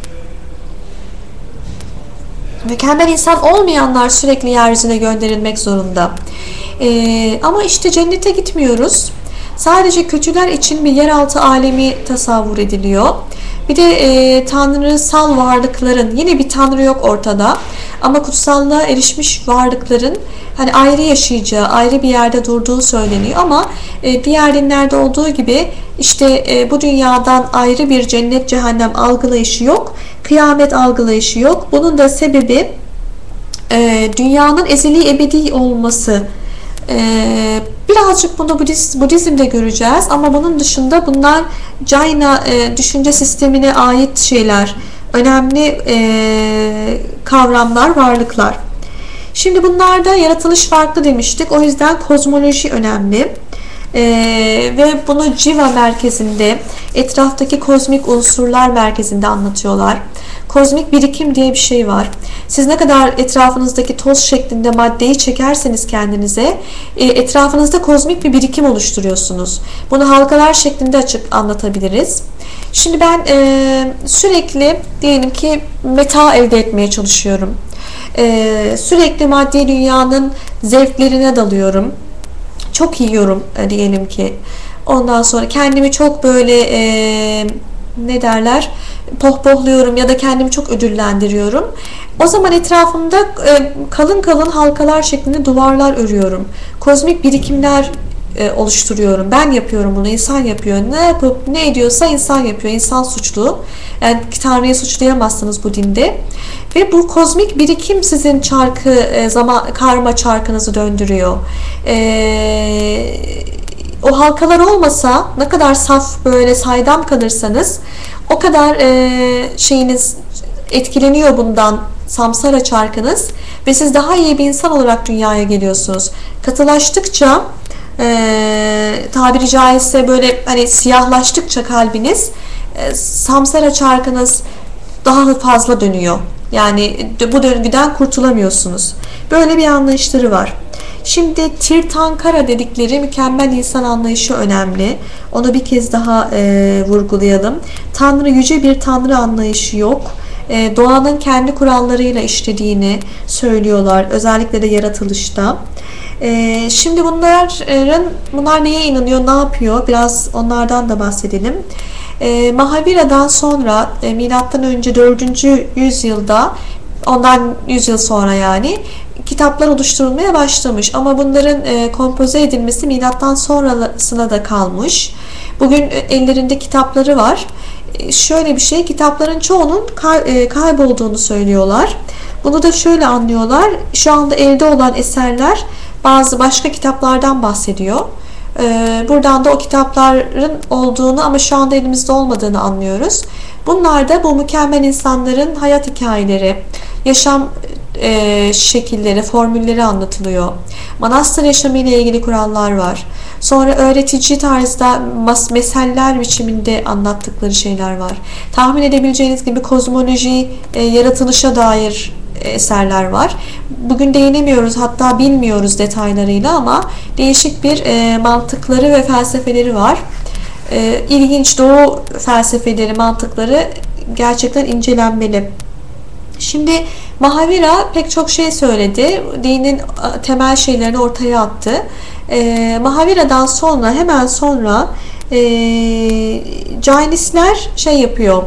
Mükemmel insan olmayanlar sürekli yeryüzüne gönderilmek zorunda. Ee, ama işte cennete gitmiyoruz. Sadece kötüler için bir yeraltı alemi tasavvur ediliyor. Bir de e, tanrısal varlıkların yine bir tanrı yok ortada ama kutsallığa erişmiş varlıkların hani ayrı yaşayacağı, ayrı bir yerde durduğu söyleniyor ama e, diğer dinlerde olduğu gibi işte e, bu dünyadan ayrı bir cennet cehennem algılayışı yok, kıyamet algılayışı yok. Bunun da sebebi e, dünyanın ezeli ebedi olması ee, birazcık bunu Budist, Budizm'de göreceğiz ama bunun dışında bunlar Jaina e, düşünce sistemine ait şeyler, önemli e, kavramlar, varlıklar. Şimdi bunlarda yaratılış farklı demiştik. O yüzden kozmoloji önemli. Ee, ve bunu Civa merkezinde, etraftaki kozmik unsurlar merkezinde anlatıyorlar. Kozmik birikim diye bir şey var. Siz ne kadar etrafınızdaki toz şeklinde maddeyi çekerseniz kendinize e, etrafınızda kozmik bir birikim oluşturuyorsunuz. Bunu halkalar şeklinde açık anlatabiliriz. Şimdi ben e, sürekli diyelim ki meta elde etmeye çalışıyorum. E, sürekli maddi dünyanın zevklerine dalıyorum. Çok yiyorum e, diyelim ki. Ondan sonra kendimi çok böyle e, ne derler pohpohluyorum ya da kendimi çok ödüllendiriyorum. O zaman etrafımda e, kalın kalın halkalar şeklinde duvarlar örüyorum. Kozmik birikimler e, oluşturuyorum. Ben yapıyorum bunu. insan yapıyor. Ne yapıp ne ediyorsa insan yapıyor. İnsan suçlu. Yani Tanrı'yı suçlayamazsınız bu dinde. Ve bu kozmik birikim sizin çarkı e, zaman karma çarkınızı döndürüyor. Eee o halkalar olmasa ne kadar saf böyle saydam kalırsanız o kadar e, şeyiniz etkileniyor bundan samsara çarkınız ve siz daha iyi bir insan olarak dünyaya geliyorsunuz. Katılaştıkça e, tabiri caizse böyle hani siyahlaştıkça kalbiniz e, samsara çarkınız daha fazla dönüyor. Yani bu döngüden kurtulamıyorsunuz. Böyle bir anlayışları var. Şimdi Tirtankara dedikleri mükemmel insan anlayışı önemli. Onu bir kez daha e, vurgulayalım. Tanrı yüce bir tanrı anlayışı yok. E, doğanın kendi kurallarıyla işlediğini söylüyorlar. Özellikle de yaratılışta. E, şimdi bunların bunlar neye inanıyor, ne yapıyor? Biraz onlardan da bahsedelim. E, Mahavira'dan sonra e, milattan önce 4. yüzyılda ondan 100 yıl sonra yani kitaplar oluşturulmaya başlamış ama bunların e, kompoze edilmesi milattan sonrasına da kalmış. Bugün e, ellerinde kitapları var. E, şöyle bir şey, kitapların çoğunun kay, kaybolduğunu söylüyorlar. Bunu da şöyle anlıyorlar. Şu anda elde olan eserler bazı başka kitaplardan bahsediyor. E, buradan da o kitapların olduğunu ama şu anda elimizde olmadığını anlıyoruz. Bunlar da bu mükemmel insanların hayat hikayeleri, yaşam e, şekilleri, formülleri anlatılıyor. Manastır yaşamı ile ilgili kurallar var. Sonra öğretici tarzda meseller biçiminde anlattıkları şeyler var. Tahmin edebileceğiniz gibi kozmoloji, e, yaratılışa dair eserler var. Bugün değinemiyoruz hatta bilmiyoruz detaylarıyla ama değişik bir e, mantıkları ve felsefeleri var. E, ilginç doğu felsefeleri, mantıkları gerçekten incelenmeli. Şimdi Mahavira pek çok şey söyledi. Dinin temel şeylerini ortaya attı. E, Mahavira'dan sonra hemen sonra e, Jainistler şey yapıyor.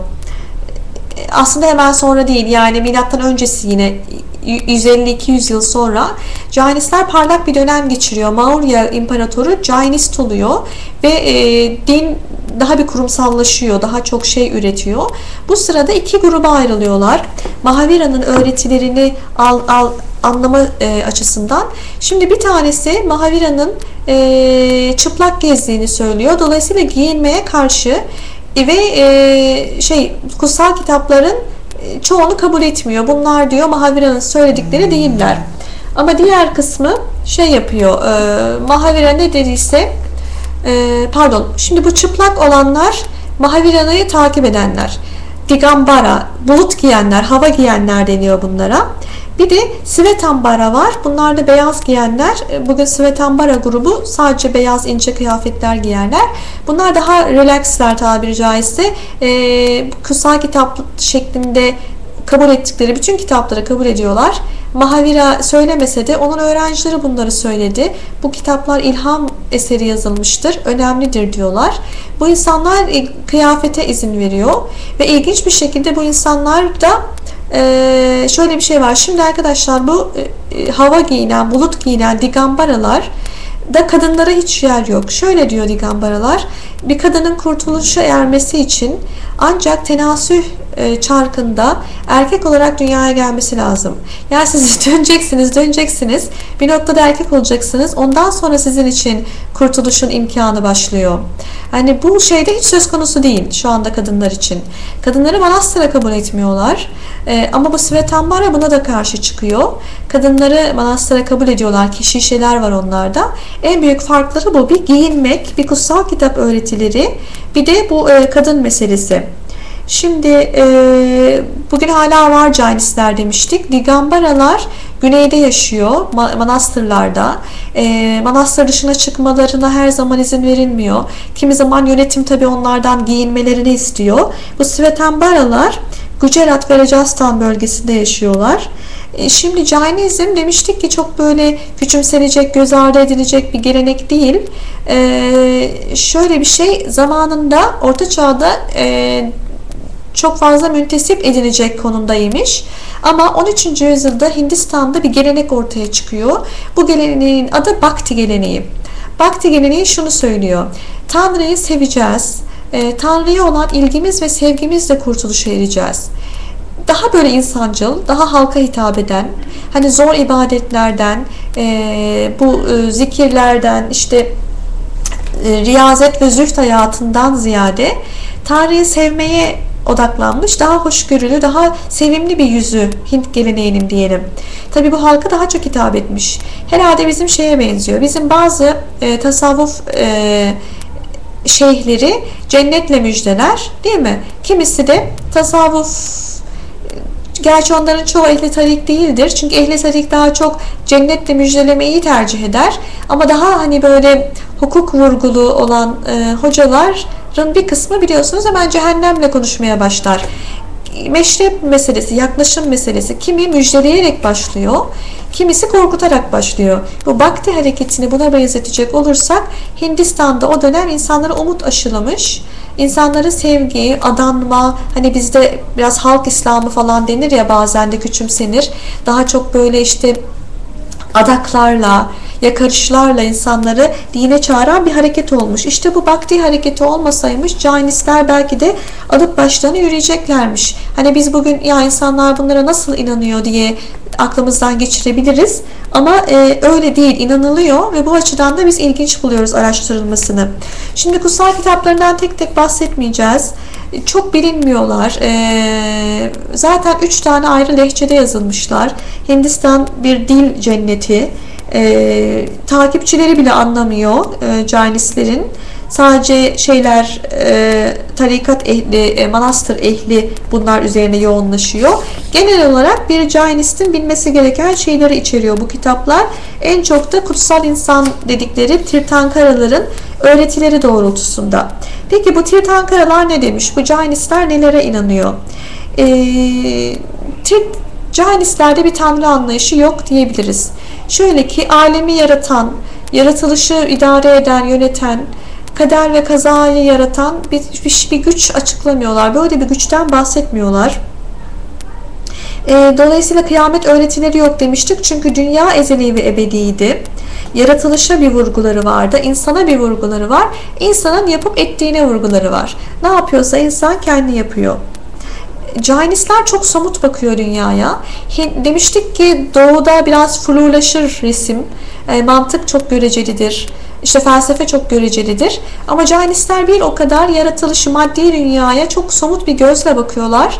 Aslında hemen sonra değil yani milattan öncesi yine 150-200 yıl sonra Jainistler parlak bir dönem geçiriyor. Maurya İmparatoru Jainist oluyor ve e, din daha bir kurumsallaşıyor, daha çok şey üretiyor. Bu sırada iki gruba ayrılıyorlar. Mahavira'nın öğretilerini al, al, anlama e, açısından. Şimdi bir tanesi Mahavira'nın e, çıplak gezdiğini söylüyor. Dolayısıyla giyinmeye karşı ve e, şey kutsal kitapların e, çoğunu kabul etmiyor. Bunlar diyor Mahavira'nın söyledikleri değiller. Ama diğer kısmı şey yapıyor. E, Mahavira ne dediyse e, pardon şimdi bu çıplak olanlar Mahavira'yı takip edenler. Digambara, bulut giyenler, hava giyenler deniyor bunlara. Bir de Svetambara var. Bunlar da beyaz giyenler. E, bugün Svetambara grubu sadece beyaz ince kıyafetler giyerler. Bunlar daha relaxler tabiri caizse. E, kutsal kitap şeklinde kabul ettikleri bütün kitapları kabul ediyorlar. Mahavira söylemese de onun öğrencileri bunları söyledi. Bu kitaplar ilham eseri yazılmıştır, önemlidir diyorlar. Bu insanlar e, kıyafete izin veriyor ve ilginç bir şekilde bu insanlar da ee, şöyle bir şey var. Şimdi arkadaşlar bu e, hava giyinen, bulut giyinen digambaralar da kadınlara hiç yer yok. Şöyle diyor digambaralar. Bir kadının kurtuluşa ermesi için ancak tenasüh e, çarkında erkek olarak dünyaya gelmesi lazım. Yani siz döneceksiniz, döneceksiniz. Bir noktada erkek olacaksınız. Ondan sonra sizin için kurtuluşun imkanı başlıyor. Hani bu şeyde hiç söz konusu değil şu anda kadınlar için. Kadınları manastıra kabul etmiyorlar. Ee, ama bu Svetambara buna da karşı çıkıyor. Kadınları manastıra kabul ediyorlar. Kişi şeyler var onlarda. En büyük farkları bu. Bir giyinmek, bir kutsal kitap öğretileri, bir de bu e, kadın meselesi. Şimdi e, bugün hala var Cainistler demiştik. Digambaralar güneyde yaşıyor, manastırlarda. E, manastır dışına çıkmalarına her zaman izin verilmiyor. Kimi zaman yönetim tabi onlardan giyinmelerini istiyor. Bu Svetambaralar Gujarat ve Rajasthan bölgesinde yaşıyorlar. E, şimdi Cainizm demiştik ki çok böyle küçümsenecek, göz ardı edilecek bir gelenek değil. Ee, şöyle bir şey zamanında Orta Çağ'da e, çok fazla müntesip edilecek konumdaymış. Ama 13. yüzyılda Hindistan'da bir gelenek ortaya çıkıyor. Bu geleneğin adı Bhakti geleneği. Bhakti geleneği şunu söylüyor. Tanrı'yı seveceğiz. E, Tanrı'ya olan ilgimiz ve sevgimizle kurtuluşa ereceğiz daha böyle insancıl, daha halka hitap eden, hani zor ibadetlerden, e, bu e, zikirlerden, işte riyazet ve züht hayatından ziyade Tanrı'yı sevmeye odaklanmış, daha hoşgörülü, daha sevimli bir yüzü Hint geleneğinin diyelim. Tabi bu halka daha çok hitap etmiş. Herhalde bizim şeye benziyor. Bizim bazı e, tasavvuf e, şeyhleri cennetle müjdeler değil mi? Kimisi de tasavvuf Gerçi onların çoğu ehli tarik değildir. Çünkü ehli tarik daha çok cennetle müjdelemeyi tercih eder. Ama daha hani böyle hukuk vurgulu olan e, hocaların bir kısmı biliyorsunuz hemen cehennemle konuşmaya başlar. Meşrep meselesi, yaklaşım meselesi. Kimi müjdeleyerek başlıyor, kimisi korkutarak başlıyor. Bu Bhakti hareketini buna benzetecek olursak Hindistan'da o dönem insanlara umut aşılamış. İnsanları sevgi, adanma, hani bizde biraz halk İslamı falan denir ya bazen de küçümsenir. Daha çok böyle işte adaklarla, yakarışlarla insanları dine çağıran bir hareket olmuş. İşte bu Bhakti hareketi olmasaymış Cainistler belki de alıp başlarına yürüyeceklermiş. Hani biz bugün ya insanlar bunlara nasıl inanıyor diye aklımızdan geçirebiliriz. Ama e, öyle değil, inanılıyor ve bu açıdan da biz ilginç buluyoruz araştırılmasını. Şimdi kutsal kitaplarından tek tek bahsetmeyeceğiz. Çok bilinmiyorlar. E, zaten üç tane ayrı lehçede yazılmışlar. Hindistan bir dil cenneti. E, takipçileri bile anlamıyor e, Cainistlerin. Sadece şeyler e, tarikat ehli, e, manastır ehli bunlar üzerine yoğunlaşıyor. Genel olarak bir Cainistin bilmesi gereken şeyleri içeriyor bu kitaplar. En çok da kutsal insan dedikleri Tirtankaraların öğretileri doğrultusunda. Peki bu Tirtankaralar ne demiş? Bu Cainistler nelere inanıyor? Eee Cainistlerde bir tanrı anlayışı yok diyebiliriz. Şöyle ki alemi yaratan, yaratılışı idare eden, yöneten, kader ve kazayı yaratan bir, bir, bir güç açıklamıyorlar. Böyle bir güçten bahsetmiyorlar. E, dolayısıyla kıyamet öğretileri yok demiştik. Çünkü dünya ezeli ve ebediydi. Yaratılışa bir vurguları vardı. insana bir vurguları var. İnsanın yapıp ettiğine vurguları var. Ne yapıyorsa insan kendi yapıyor. Cainistler çok somut bakıyor dünyaya. Demiştik ki doğuda biraz flulaşır resim. E, mantık çok görecelidir. İşte felsefe çok görecelidir. Ama Cainistler bir o kadar yaratılışı maddi dünyaya çok somut bir gözle bakıyorlar.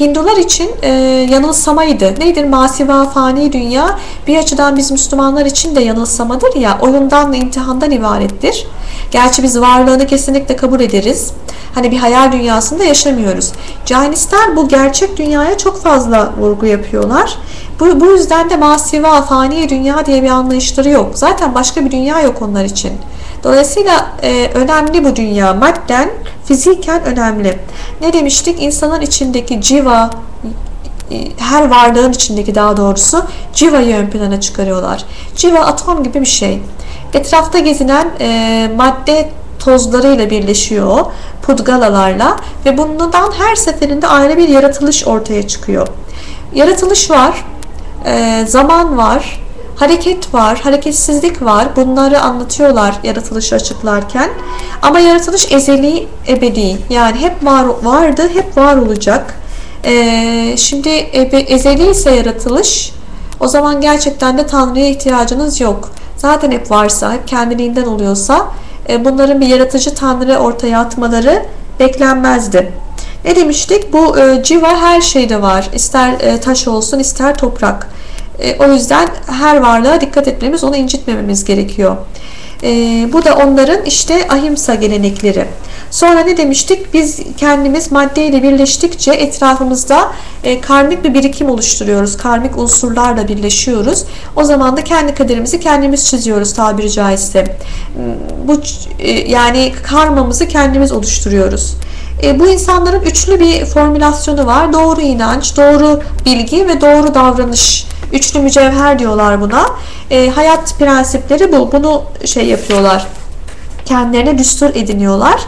Hindular için e, yanılsamaydı. Nedir? Masiva fani dünya bir açıdan biz Müslümanlar için de yanılsamadır ya oyundan imtihandan ibarettir. Gerçi biz varlığını kesinlikle kabul ederiz. Hani bir hayal dünyasında yaşamıyoruz. Cainistler bu gerçek dünyaya çok fazla vurgu yapıyorlar. Bu, bu yüzden de masiva, fani dünya diye bir anlayışları yok. Zaten başka bir dünya yok onlar için. Dolayısıyla e, önemli bu dünya. Madden, fiziken önemli. Ne demiştik? İnsanın içindeki civa, e, her varlığın içindeki daha doğrusu civayı ön plana çıkarıyorlar. Civa atom gibi bir şey. Etrafta gezinen e, madde tozlarıyla birleşiyor pudgalalarla ve bundan her seferinde ayrı bir yaratılış ortaya çıkıyor. Yaratılış var, e, zaman var, hareket var, hareketsizlik var. Bunları anlatıyorlar yaratılışı açıklarken. Ama yaratılış ezeli, ebedi. Yani hep var vardı, hep var olacak. E, şimdi ebe, ezeli ise yaratılış, o zaman gerçekten de Tanrı'ya ihtiyacınız yok. Zaten hep varsa, hep kendiliğinden oluyorsa e, bunların bir yaratıcı Tanrı ortaya atmaları beklenmezdi. Ne demiştik? Bu e, civa her şeyde var. İster e, taş olsun ister toprak. E, o yüzden her varlığa dikkat etmemiz, onu incitmememiz gerekiyor. E, bu da onların işte ahimsa gelenekleri. Sonra ne demiştik? Biz kendimiz maddeyle birleştikçe etrafımızda e, karmik bir birikim oluşturuyoruz. Karmik unsurlarla birleşiyoruz. O zaman da kendi kaderimizi kendimiz çiziyoruz tabiri caizse. Hmm, bu e, yani karmamızı kendimiz oluşturuyoruz. E, bu insanların üçlü bir formülasyonu var. Doğru inanç, doğru bilgi ve doğru davranış. Üçlü mücevher diyorlar buna. E, hayat prensipleri bu. Bunu şey yapıyorlar. Kendilerine düstur ediniyorlar.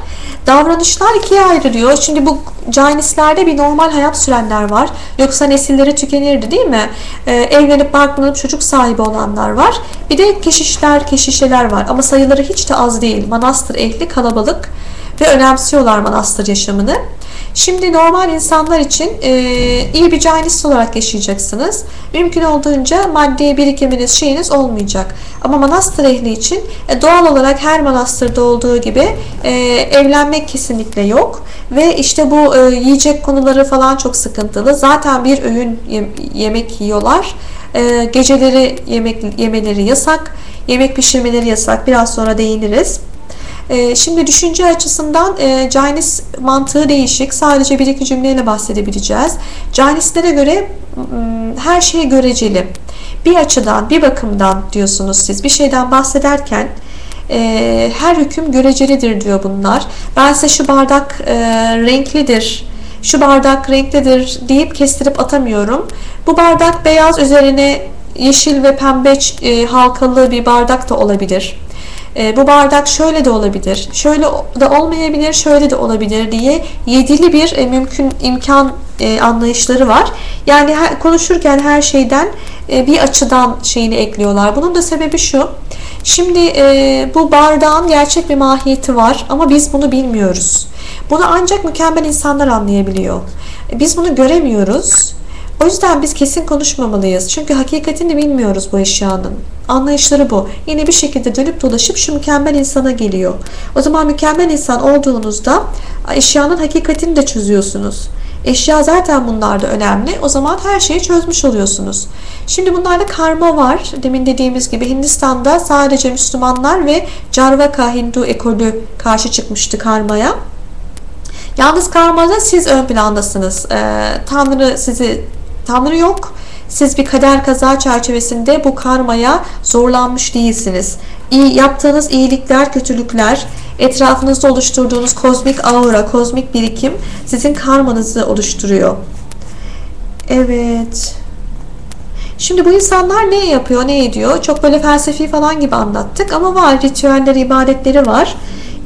Davranışlar ikiye ayrılıyor. Şimdi bu Cainistlerde bir normal hayat sürenler var. Yoksa nesilleri tükenirdi değil mi? Ee, evlenip barklanıp çocuk sahibi olanlar var. Bir de keşişler, keşişeler var. Ama sayıları hiç de az değil. Manastır ehli kalabalık ve önemsiyorlar manastır yaşamını. Şimdi normal insanlar için e, iyi bir cainist olarak yaşayacaksınız. Mümkün olduğunca maddi birikiminiz, şeyiniz olmayacak. Ama manastır ehli için e, doğal olarak her manastırda olduğu gibi e, evlenmek kesinlikle yok. Ve işte bu e, yiyecek konuları falan çok sıkıntılı. Zaten bir öğün yemek yiyorlar. E, geceleri yemek yemeleri yasak. Yemek pişirmeleri yasak. Biraz sonra değiniriz. Ee, şimdi düşünce açısından e, mantığı değişik. Sadece bir iki cümleyle bahsedebileceğiz. Chinese'lere göre her şey göreceli. Bir açıdan, bir bakımdan diyorsunuz siz. Bir şeyden bahsederken e, her hüküm görecelidir diyor bunlar. Ben size şu bardak e, renklidir, şu bardak renklidir deyip kestirip atamıyorum. Bu bardak beyaz üzerine yeşil ve pembe e, halkalı bir bardak da olabilir. E, bu bardak şöyle de olabilir, şöyle de olmayabilir, şöyle de olabilir diye yedili bir e, mümkün imkan e, anlayışları var. Yani her, konuşurken her şeyden e, bir açıdan şeyini ekliyorlar. Bunun da sebebi şu. Şimdi e, bu bardağın gerçek bir mahiyeti var ama biz bunu bilmiyoruz. Bunu ancak mükemmel insanlar anlayabiliyor. Biz bunu göremiyoruz. O yüzden biz kesin konuşmamalıyız. Çünkü hakikatini bilmiyoruz bu eşyanın. Anlayışları bu. Yine bir şekilde dönüp dolaşıp şu mükemmel insana geliyor. O zaman mükemmel insan olduğunuzda eşyanın hakikatini de çözüyorsunuz. Eşya zaten bunlarda önemli. O zaman her şeyi çözmüş oluyorsunuz. Şimdi bunlarda karma var. Demin dediğimiz gibi Hindistan'da sadece Müslümanlar ve Carvaka Hindu ekolü karşı çıkmıştı karmaya. Yalnız karmada siz ön plandasınız. Ee, Tanrı sizi Tanrı yok. Siz bir kader kaza çerçevesinde bu karmaya zorlanmış değilsiniz. İyi, yaptığınız iyilikler, kötülükler, etrafınızda oluşturduğunuz kozmik aura, kozmik birikim sizin karmanızı oluşturuyor. Evet. Şimdi bu insanlar ne yapıyor, ne ediyor? Çok böyle felsefi falan gibi anlattık ama var, ritüelleri, ibadetleri var.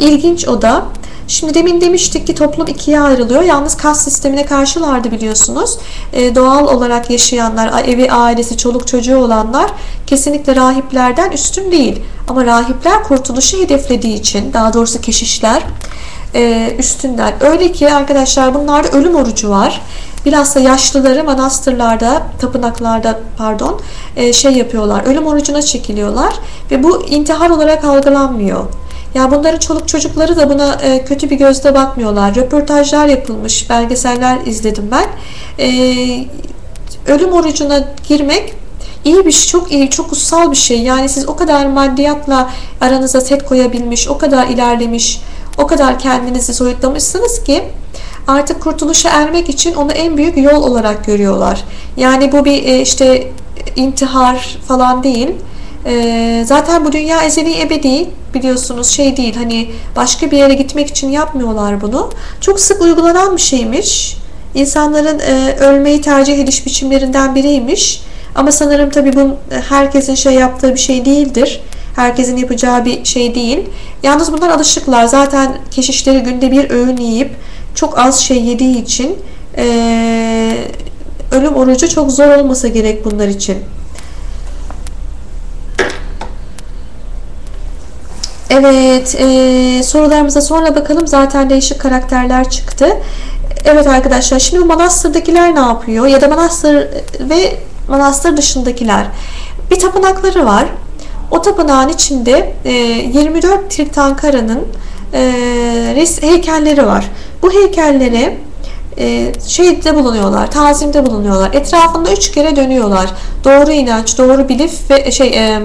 İlginç o da. Şimdi demin demiştik ki toplum ikiye ayrılıyor. Yalnız kas sistemine karşılardı biliyorsunuz. E, doğal olarak yaşayanlar, evi, ailesi, çoluk çocuğu olanlar kesinlikle rahiplerden üstün değil. Ama rahipler kurtuluşu hedeflediği için, daha doğrusu keşişler e, üstünler. Öyle ki arkadaşlar bunlarda ölüm orucu var. Bilhassa yaşlıları manastırlarda, tapınaklarda pardon e, şey yapıyorlar. Ölüm orucuna çekiliyorlar ve bu intihar olarak algılanmıyor. Ya bunların çoluk çocukları da buna e, kötü bir gözle bakmıyorlar. Röportajlar yapılmış, belgeseller izledim ben. E, ölüm orucuna girmek iyi bir şey, çok iyi, çok kutsal bir şey. Yani siz o kadar maddiyatla aranıza set koyabilmiş, o kadar ilerlemiş, o kadar kendinizi soyutlamışsınız ki artık kurtuluşa ermek için onu en büyük yol olarak görüyorlar. Yani bu bir e, işte intihar falan değil. E, zaten bu dünya ezeli ebedi biliyorsunuz şey değil hani başka bir yere gitmek için yapmıyorlar bunu. Çok sık uygulanan bir şeymiş. İnsanların e, ölmeyi tercih ediş biçimlerinden biriymiş. Ama sanırım tabii bu herkesin şey yaptığı bir şey değildir. Herkesin yapacağı bir şey değil. Yalnız bunlar alışıklar. Zaten keşişleri günde bir öğün yiyip çok az şey yediği için e, ölüm orucu çok zor olmasa gerek bunlar için. Evet, e, sorularımıza sonra bakalım. Zaten değişik karakterler çıktı. Evet arkadaşlar, şimdi bu manastırdakiler ne yapıyor? Ya da manastır ve manastır dışındakiler. Bir tapınakları var. O tapınağın içinde e, 24 Tirthankara'nın e, heykelleri var. Bu heykellere e, şeyde bulunuyorlar, tazimde bulunuyorlar. Etrafında üç kere dönüyorlar. Doğru inanç, doğru bilif ve şey e,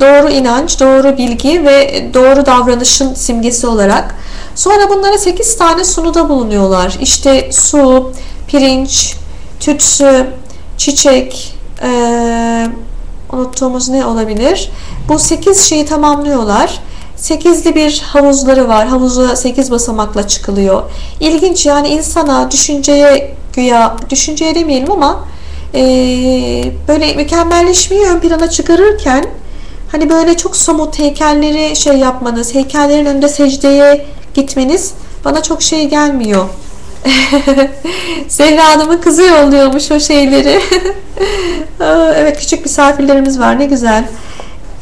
doğru inanç, doğru bilgi ve doğru davranışın simgesi olarak. Sonra bunlara 8 tane sunuda bulunuyorlar. İşte su, pirinç, tütsü, çiçek, ee, unuttuğumuz ne olabilir? Bu 8 şeyi tamamlıyorlar. 8'li bir havuzları var. Havuza 8 basamakla çıkılıyor. İlginç yani insana, düşünceye güya, düşünceye demeyelim ama e, böyle mükemmelleşmeyi ön plana çıkarırken Hani böyle çok somut heykelleri şey yapmanız, heykellerin önünde secdeye gitmeniz bana çok şey gelmiyor. Zehra Hanım'ın kızı yolluyormuş o şeyleri. evet küçük misafirlerimiz var ne güzel.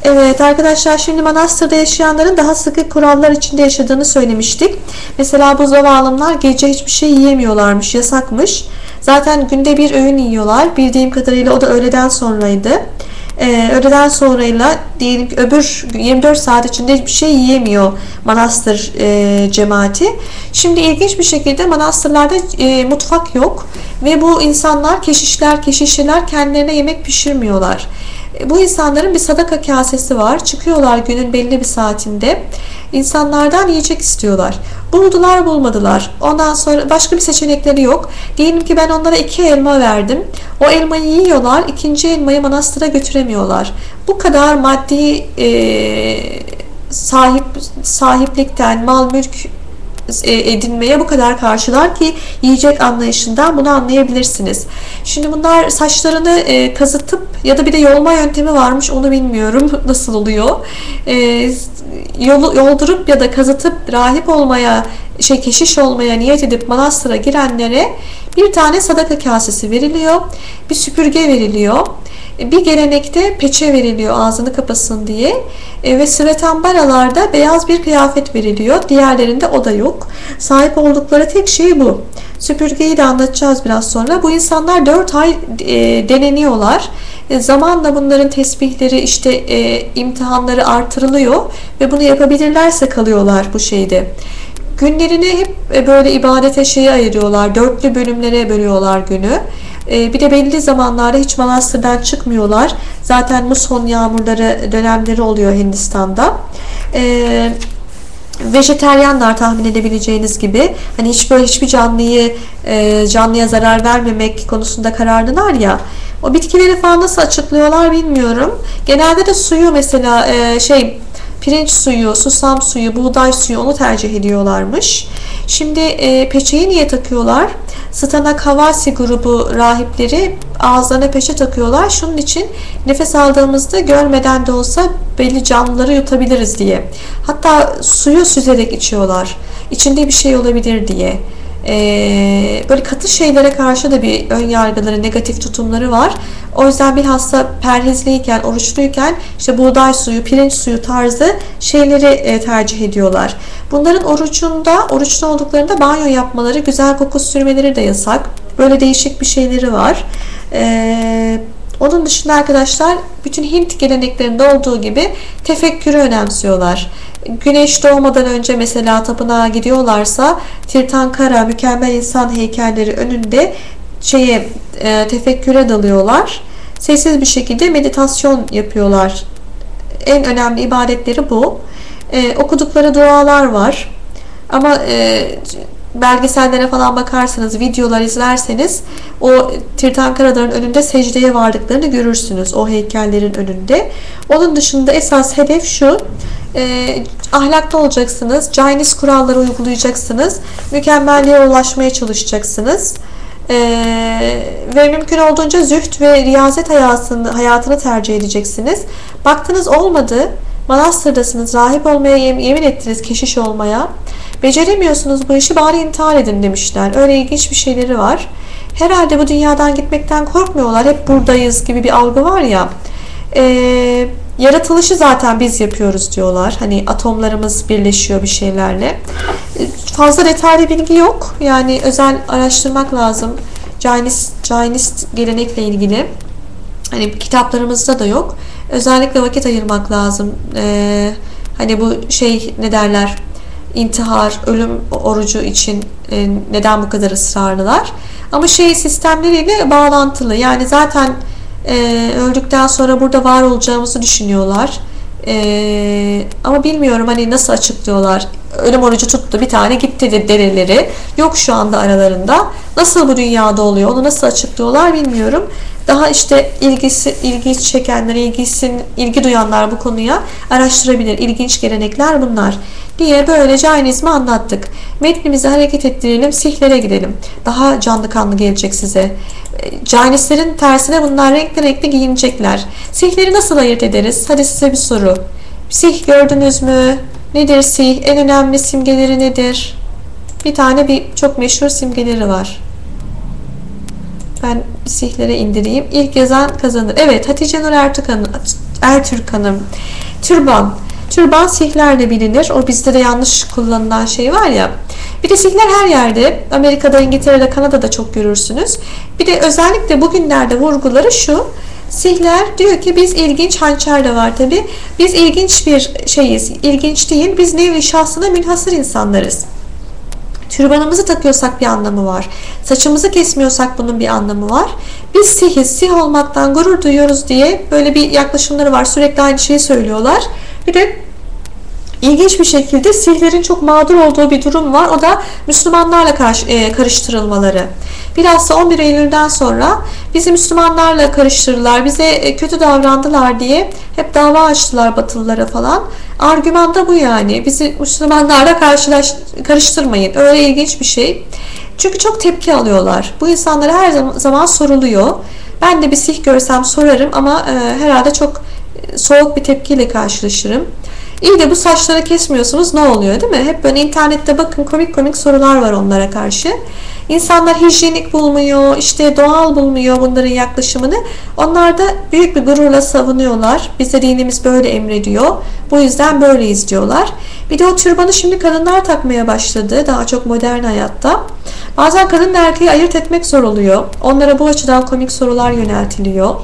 Evet arkadaşlar şimdi manastırda yaşayanların daha sıkı kurallar içinde yaşadığını söylemiştik. Mesela bu zavallımlar gece hiçbir şey yiyemiyorlarmış, yasakmış. Zaten günde bir öğün yiyorlar. Bildiğim kadarıyla o da öğleden sonraydı e, öğleden sonrayla diyelim ki öbür 24 saat içinde hiçbir şey yiyemiyor manastır e, cemaati. Şimdi ilginç bir şekilde manastırlarda e, mutfak yok ve bu insanlar keşişler keşişler kendilerine yemek pişirmiyorlar. E, bu insanların bir sadaka kasesi var. Çıkıyorlar günün belli bir saatinde. İnsanlardan yiyecek istiyorlar. Buldular bulmadılar. Ondan sonra başka bir seçenekleri yok. Diyelim ki ben onlara iki elma verdim. O elmayı yiyorlar. ikinci elmayı manastıra götüremiyorlar. Bu kadar maddi e, sahip sahiplikten, mal mülk edinmeye bu kadar karşılar ki yiyecek anlayışından bunu anlayabilirsiniz. Şimdi bunlar saçlarını e, kazıtıp ya da bir de yolma yöntemi varmış onu bilmiyorum nasıl oluyor. E, yolu, yoldurup ya da kazıtıp rahip olmaya şey keşiş olmaya niyet edip manastıra girenlere bir tane sadaka kasesi veriliyor. Bir süpürge veriliyor. Bir gelenekte peçe veriliyor ağzını kapasın diye. E, ve svetambaralarda beyaz bir kıyafet veriliyor. Diğerlerinde o da yok. Sahip oldukları tek şey bu. Süpürgeyi de anlatacağız biraz sonra. Bu insanlar 4 ay e, deneniyorlar. E, zamanla bunların tesbihleri işte e, imtihanları artırılıyor ve bunu yapabilirlerse kalıyorlar bu şeyde. Günlerini hep e, böyle ibadete şeyi ayırıyorlar. Dörtlü bölümlere bölüyorlar günü. E, bir de belli zamanlarda hiç manastırdan çıkmıyorlar. Zaten muson yağmurları dönemleri oluyor Hindistan'da. E, vejeteryanlar tahmin edebileceğiniz gibi hani hiç böyle hiçbir canlıyı canlıya zarar vermemek konusunda kararlılar ya o bitkileri falan nasıl açıklıyorlar bilmiyorum. Genelde de suyu mesela şey pirinç suyu, susam suyu, buğday suyu onu tercih ediyorlarmış. Şimdi e, peçeyi niye takıyorlar? Stana Kavasi grubu rahipleri ağızlarına peçe takıyorlar. Şunun için nefes aldığımızda görmeden de olsa belli canlıları yutabiliriz diye. Hatta suyu süzerek içiyorlar. İçinde bir şey olabilir diye e, böyle katı şeylere karşı da bir ön yargıları, negatif tutumları var. O yüzden bilhassa perhizliyken, oruçluyken işte buğday suyu, pirinç suyu tarzı şeyleri e, tercih ediyorlar. Bunların orucunda, oruçlu olduklarında banyo yapmaları, güzel koku sürmeleri de yasak. Böyle değişik bir şeyleri var. Eee onun dışında arkadaşlar bütün Hint geleneklerinde olduğu gibi tefekkürü önemsiyorlar. Güneş doğmadan önce mesela tapınağa gidiyorlarsa Tirtankara mükemmel insan heykelleri önünde şeye e, tefekküre dalıyorlar. Sessiz bir şekilde meditasyon yapıyorlar. En önemli ibadetleri bu. E, okudukları dualar var. Ama e, belgesellere falan bakarsanız, videolar izlerseniz o Tirtankara'ların önünde secdeye vardıklarını görürsünüz o heykellerin önünde. Onun dışında esas hedef şu, e, ahlaklı olacaksınız, Chinese kuralları uygulayacaksınız, mükemmelliğe ulaşmaya çalışacaksınız. Ee, ve mümkün olduğunca züht ve riyazet hayatını, hayatını tercih edeceksiniz. Baktınız olmadı, manastırdasınız, rahip olmaya yemin ettiniz, keşiş olmaya. Beceremiyorsunuz bu işi bari intihar edin demişler. Öyle ilginç bir şeyleri var. Herhalde bu dünyadan gitmekten korkmuyorlar. Hep buradayız gibi bir algı var ya. Ee, yaratılışı zaten biz yapıyoruz diyorlar. Hani atomlarımız birleşiyor bir şeylerle. Fazla detaylı bilgi yok. Yani özel araştırmak lazım. Chinese, Chinese gelenekle ilgili. Hani kitaplarımızda da yok. Özellikle vakit ayırmak lazım. Ee, hani bu şey ne derler intihar, ölüm orucu için e, neden bu kadar ısrarlılar. Ama şey sistemleriyle bağlantılı. Yani zaten e, öldükten sonra burada var olacağımızı düşünüyorlar. E, ama bilmiyorum hani nasıl açıklıyorlar. Ölüm orucu tuttu bir tane gitti de dereleri. Yok şu anda aralarında. Nasıl bu dünyada oluyor onu nasıl açıklıyorlar bilmiyorum. Daha işte ilgisi ilgi çekenler, ilgisin, ilgi duyanlar bu konuya araştırabilir. İlginç gelenekler bunlar diye böyle Cainizmi anlattık. Metnimizi hareket ettirelim, sihlere gidelim. Daha canlı kanlı gelecek size. Cainistlerin tersine bunlar renkli renkli giyinecekler. Sihleri nasıl ayırt ederiz? Hadi size bir soru. Sih gördünüz mü? Nedir sih? En önemli simgeleri nedir? Bir tane bir çok meşhur simgeleri var. Ben sihlere indireyim. İlk yazan kazanır. Evet Hatice Nur Ertürk Hanım. Ertürk Hanım. Türban. Türban sihlerle bilinir. O bizde de yanlış kullanılan şey var ya. Bir de sihler her yerde. Amerika'da, İngiltere'de, Kanada'da çok görürsünüz. Bir de özellikle bugünlerde vurguları şu. Sihler diyor ki biz ilginç hançer de var tabi. Biz ilginç bir şeyiz. İlginç değil. Biz nevi şahsına münhasır insanlarız. Türbanımızı takıyorsak bir anlamı var. Saçımızı kesmiyorsak bunun bir anlamı var. Biz sihiz, sih olmaktan gurur duyuyoruz diye böyle bir yaklaşımları var. Sürekli aynı şeyi söylüyorlar. Bir de ilginç bir şekilde sihlerin çok mağdur olduğu bir durum var. O da Müslümanlarla e, karıştırılmaları. Bilhassa 11 Eylül'den sonra bizi Müslümanlarla karıştırırlar, bize e, kötü davrandılar diye hep dava açtılar Batılılara falan. Argüman da bu yani. Bizi Müslümanlarla karşılaş, karıştırmayın. Öyle ilginç bir şey. Çünkü çok tepki alıyorlar. Bu insanlara her zaman, soruluyor. Ben de bir sih görsem sorarım ama e, herhalde çok soğuk bir tepkiyle karşılaşırım. İyi de bu saçları kesmiyorsunuz ne oluyor değil mi? Hep böyle internette bakın komik komik sorular var onlara karşı. İnsanlar hijyenik bulmuyor, işte doğal bulmuyor bunların yaklaşımını. Onlar da büyük bir gururla savunuyorlar. Bize dinimiz böyle emrediyor. Bu yüzden böyleyiz diyorlar. Bir de o türbanı şimdi kadınlar takmaya başladı. Daha çok modern hayatta. Bazen kadın erkeği ayırt etmek zor oluyor. Onlara bu açıdan komik sorular yöneltiliyor.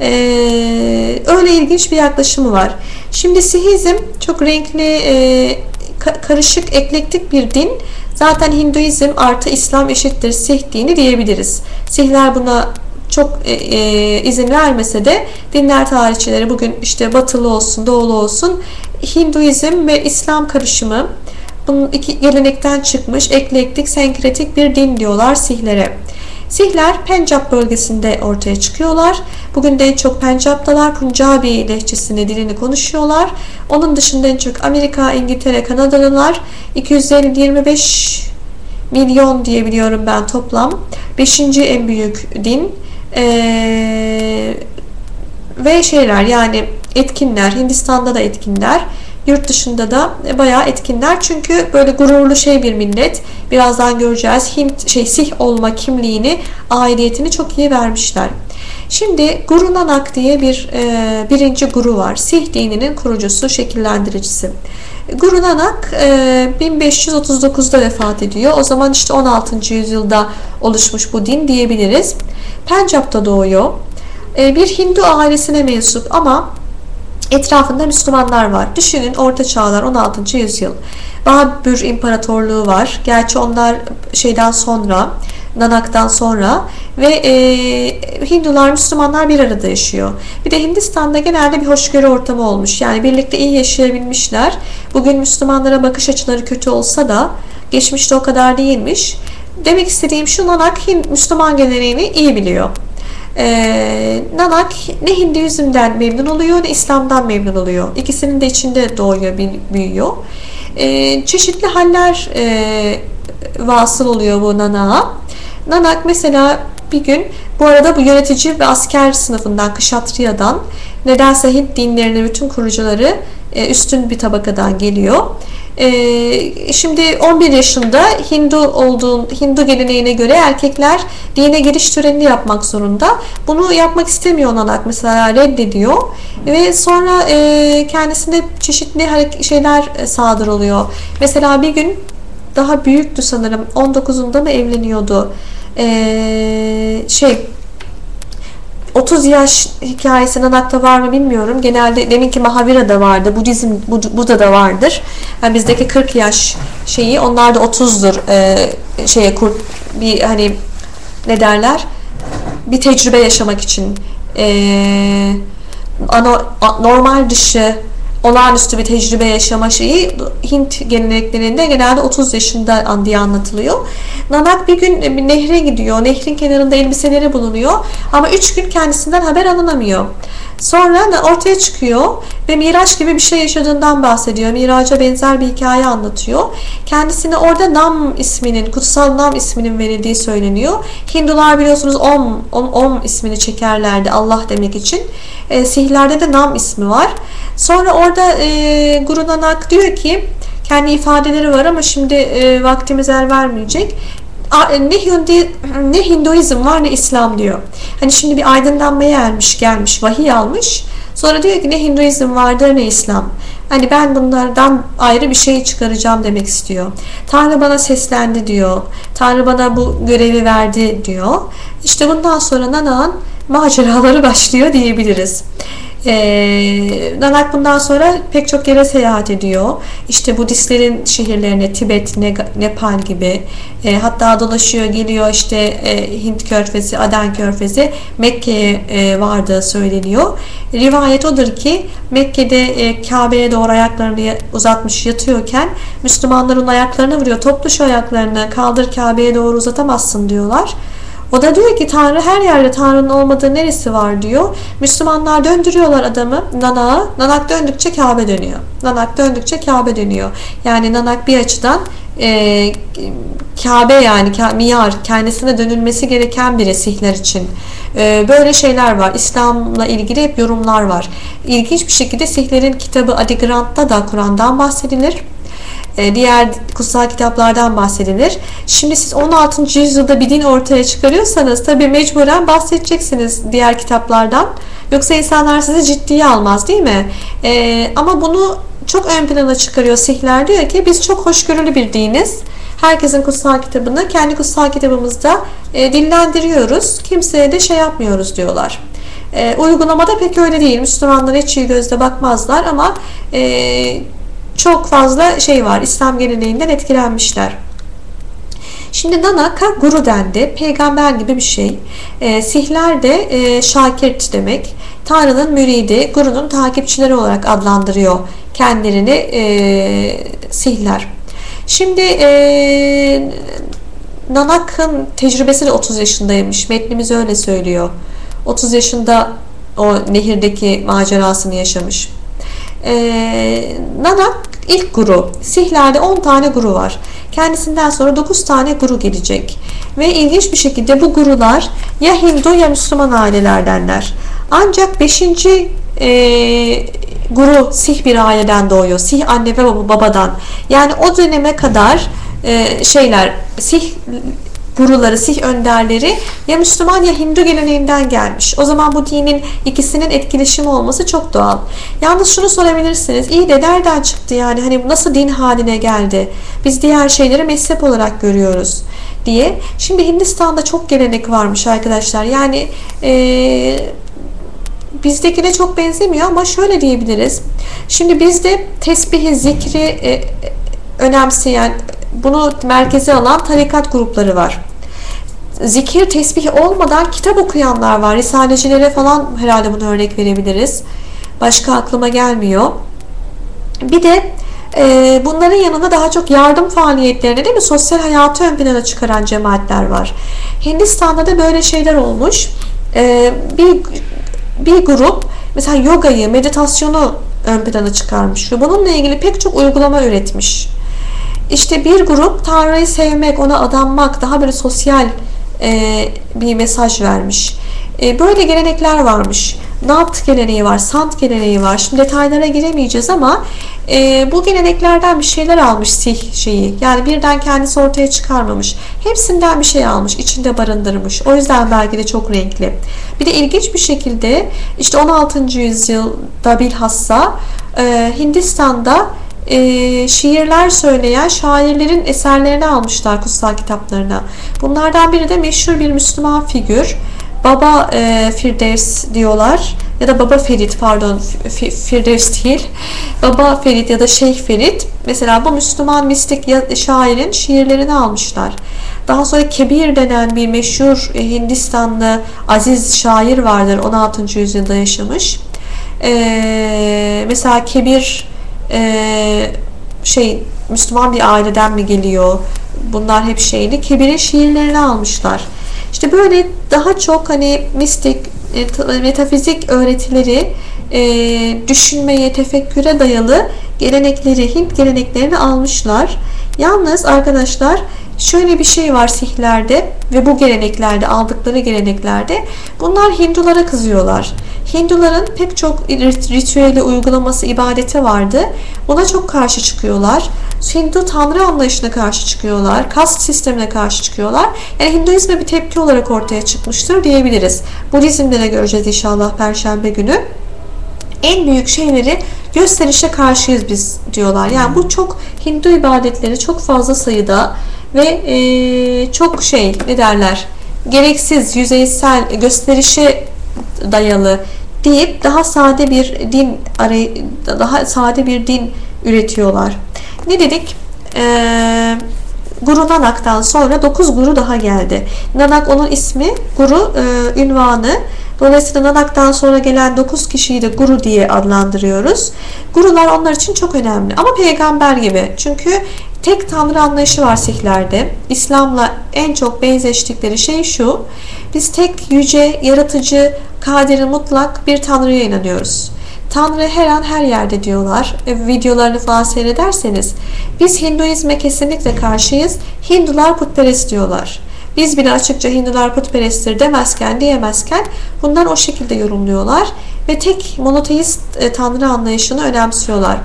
Ee, öyle ilginç bir yaklaşımı var. Şimdi Sihizm çok renkli, e, karışık, eklektik bir din. Zaten Hinduizm artı İslam eşittir Sih dini diyebiliriz. Sihler buna çok e, e, izin vermese de dinler tarihçileri bugün işte batılı olsun, doğulu olsun Hinduizm ve İslam karışımı bunun iki gelenekten çıkmış eklektik, senkretik bir din diyorlar Sihlere. Sihler Pencap bölgesinde ortaya çıkıyorlar. Bugün de en çok Pencap'talar. Punjabi lehçesini, dilini konuşuyorlar. Onun dışında en çok Amerika, İngiltere, Kanadalılar. 225 milyon diyebiliyorum ben toplam. Beşinci en büyük din. Ee, ve şeyler yani etkinler. Hindistan'da da etkinler. Yurt dışında da bayağı etkinler. Çünkü böyle gururlu şey bir millet. Birazdan göreceğiz. Hint şey Sih olma kimliğini, aidiyetini çok iyi vermişler. Şimdi Guru Nanak diye bir e, birinci guru var. Sih dininin kurucusu, şekillendiricisi. Guru Nanak e, 1539'da vefat ediyor. O zaman işte 16. yüzyılda oluşmuş bu din diyebiliriz. Pencap'ta doğuyor. E, bir Hindu ailesine mensup ama etrafında Müslümanlar var. Düşünün Orta Çağlar 16. yüzyıl. Babür İmparatorluğu var. Gerçi onlar şeyden sonra Nanak'tan sonra ve e, Hindular, Müslümanlar bir arada yaşıyor. Bir de Hindistan'da genelde bir hoşgörü ortamı olmuş. Yani birlikte iyi yaşayabilmişler. Bugün Müslümanlara bakış açıları kötü olsa da geçmişte o kadar değilmiş. Demek istediğim şu Nanak Müslüman geleneğini iyi biliyor. Ee, Nanak ne Hinduizm'den memnun oluyor ne İslam'dan memnun oluyor. İkisinin de içinde doğuyor, büyüyor. Ee, çeşitli haller e, vasıl oluyor bu Nanak'a. Nanak mesela bir gün bu arada bu yönetici ve asker sınıfından Kışatriya'dan nedense Hint dinlerinin bütün kurucuları e, üstün bir tabakadan geliyor. E, şimdi 11 yaşında Hindu olduğun Hindu geleneğine göre erkekler dine giriş törenini yapmak zorunda. Bunu yapmak istemiyor Nanak mesela reddediyor ve sonra e, kendisinde çeşitli şeyler sadır oluyor. Mesela bir gün daha büyüktü sanırım 19'unda mı evleniyordu? Ee, şey 30 yaş hikayesi Nanak'ta var mı bilmiyorum. Genelde deminki Mahavira'da vardı. Budizm Buda da vardır. Yani bizdeki 40 yaş şeyi onlar da 30'dur e, şeye kur bir hani ne derler? Bir tecrübe yaşamak için e, ano, normal dışı olağanüstü bir tecrübe yaşama şeyi Hint geleneklerinde genelde 30 yaşında diye anlatılıyor. Nanak bir gün bir nehre gidiyor. Nehrin kenarında elbiseleri bulunuyor. Ama 3 gün kendisinden haber alınamıyor. Sonra ortaya çıkıyor ve Miraç gibi bir şey yaşadığından bahsediyor. Miraç'a benzer bir hikaye anlatıyor. Kendisine orada Nam isminin, kutsal Nam isminin verildiği söyleniyor. Hindular biliyorsunuz Om, Om, Om ismini çekerlerdi Allah demek için. E, sihlerde de Nam ismi var. Sonra orada e, Guru Nanak diyor ki kendi ifadeleri var ama şimdi e, vaktimiz el vermeyecek. Ne, Hindi, ne Hinduizm var ne İslam diyor. Hani şimdi bir aydınlanmaya ermiş gelmiş vahiy almış. Sonra diyor ki ne Hinduizm vardır ne İslam. Hani ben bunlardan ayrı bir şey çıkaracağım demek istiyor. Tanrı bana seslendi diyor. Tanrı bana bu görevi verdi diyor. İşte bundan sonra Nana'nın maceraları başlıyor diyebiliriz. E, Nanak bundan sonra pek çok yere seyahat ediyor. İşte Budistlerin şehirlerine Tibet, Nepal gibi e, hatta dolaşıyor geliyor işte e, Hint körfezi, Aden körfezi Mekke'ye e, vardığı söyleniyor. Rivayet odur ki Mekke'de e, Kabe'ye doğru ayaklarını uzatmış yatıyorken Müslümanların ayaklarına vuruyor. Toplu şu ayaklarını kaldır Kabe'ye doğru uzatamazsın diyorlar. O da diyor ki Tanrı her yerde Tanrı'nın olmadığı neresi var diyor. Müslümanlar döndürüyorlar adamı Nanak'a. Nanak döndükçe Kabe dönüyor. Nanak döndükçe Kabe dönüyor. Yani Nanak bir açıdan e, Kabe yani miyar kendisine dönülmesi gereken bir Sihler için. E, böyle şeyler var. İslam'la ilgili hep yorumlar var. İlginç bir şekilde Sihlerin kitabı Adi Grant'ta da Kur'an'dan bahsedilir diğer kutsal kitaplardan bahsedilir. Şimdi siz 16. yüzyılda bir din ortaya çıkarıyorsanız tabii mecburen bahsedeceksiniz diğer kitaplardan. Yoksa insanlar sizi ciddiye almaz değil mi? Ee, ama bunu çok ön plana çıkarıyor Sihler diyor ki biz çok hoşgörülü bir diniz. Herkesin kutsal kitabını kendi kutsal kitabımızda e, dillendiriyoruz. Kimseye de şey yapmıyoruz diyorlar. E, uygulamada pek öyle değil. Müslümanlar hiç iyi gözle bakmazlar ama e, çok fazla şey var. İslam geleneğinden etkilenmişler. Şimdi Nanak'a guru dendi. Peygamber gibi bir şey. E, sihler de e, şakirt demek. Tanrı'nın müridi, gurunun takipçileri olarak adlandırıyor kendilerini e, sihler. Şimdi e, Nanak'ın tecrübesi de 30 yaşındaymış. Metnimiz öyle söylüyor. 30 yaşında o nehirdeki macerasını yaşamış. E, Nanak ilk guru. Sihlerde 10 tane guru var. Kendisinden sonra 9 tane guru gelecek. Ve ilginç bir şekilde bu gurular ya Hindu ya Müslüman ailelerdenler. Ancak 5. E, guru Sih bir aileden doğuyor. Sih anne ve babadan. Yani o döneme kadar e, şeyler Sih guruları, Sih önderleri ya Müslüman ya Hindu geleneğinden gelmiş. O zaman bu dinin ikisinin etkileşimi olması çok doğal. Yalnız şunu sorabilirsiniz. İyi de nereden çıktı yani? Hani nasıl din haline geldi? Biz diğer şeyleri mezhep olarak görüyoruz diye. Şimdi Hindistan'da çok gelenek varmış arkadaşlar. Yani eee bizdekine çok benzemiyor ama şöyle diyebiliriz. Şimdi bizde tesbihi, zikri e, önemseyen, bunu merkeze alan tarikat grupları var. Zikir, tesbih olmadan kitap okuyanlar var. Risalecilere falan herhalde bunu örnek verebiliriz. Başka aklıma gelmiyor. Bir de e, bunların yanında daha çok yardım faaliyetlerine değil mi sosyal hayatı ön plana çıkaran cemaatler var. Hindistan'da da böyle şeyler olmuş. E, bir bir grup mesela yogayı, meditasyonu ön plana çıkarmış ve bununla ilgili pek çok uygulama üretmiş. İşte bir grup Tanrı'yı sevmek, ona adanmak, daha böyle sosyal e, bir mesaj vermiş. E, böyle gelenekler varmış. Naat geleneği var, sant geleneği var. Şimdi detaylara giremeyeceğiz ama e, bu geleneklerden bir şeyler almış sih şeyi. Yani birden kendisi ortaya çıkarmamış. Hepsinden bir şey almış, içinde barındırmış. O yüzden belki de çok renkli. Bir de ilginç bir şekilde işte 16. yüzyılda bilhassa e, Hindistan'da e, şiirler söyleyen şairlerin eserlerini almışlar kutsal kitaplarına. Bunlardan biri de meşhur bir Müslüman figür. Baba e, Firdevs diyorlar ya da Baba Ferit pardon Firdevs değil. Baba Ferit ya da Şeyh Ferit mesela bu Müslüman mistik şairin şiirlerini almışlar. Daha sonra Kebir denen bir meşhur e, Hindistanlı aziz şair vardır 16. yüzyılda yaşamış. Ee, mesela Kebir e, şey Müslüman bir aileden mi geliyor? Bunlar hep şeyli. Kebir'in şiirlerini almışlar. İşte böyle daha çok hani mistik, metafizik öğretileri e, düşünmeye, tefekküre dayalı gelenekleri, Hint geleneklerini almışlar. Yalnız arkadaşlar şöyle bir şey var sihlerde ve bu geleneklerde aldıkları geleneklerde bunlar Hindulara kızıyorlar. Hinduların pek çok ritüeli uygulaması, ibadeti vardı. Buna çok karşı çıkıyorlar. Hindu tanrı anlayışına karşı çıkıyorlar. Kast sistemine karşı çıkıyorlar. Yani Hinduizme bir tepki olarak ortaya çıkmıştır diyebiliriz. Budizm'de de göreceğiz inşallah Perşembe günü. En büyük şeyleri gösterişe karşıyız biz diyorlar. Yani bu çok Hindu ibadetleri çok fazla sayıda ve e, çok şey ne derler gereksiz, yüzeysel, gösterişe dayalı deyip daha sade bir din daha sade bir din üretiyorlar. Ne dedik? Ee, Guru Nanak'tan sonra 9 guru daha geldi. Nanak onun ismi, guru e, ünvanı. Dolayısıyla Nanak'tan sonra gelen 9 kişiyi de guru diye adlandırıyoruz. Gurular onlar için çok önemli. Ama peygamber gibi. Çünkü tek tanrı anlayışı var Sihlerde. İslam'la en çok benzeştikleri şey şu. Biz tek yüce, yaratıcı, kaderi mutlak bir tanrıya inanıyoruz. Tanrı her an her yerde diyorlar. E, videolarını falan seyrederseniz. Biz Hinduizme kesinlikle karşıyız. Hindular putperest diyorlar. Biz bile açıkça Hindular putperesttir demezken diyemezken bunlar o şekilde yorumluyorlar ve tek monoteist e, tanrı anlayışını önemsiyorlar.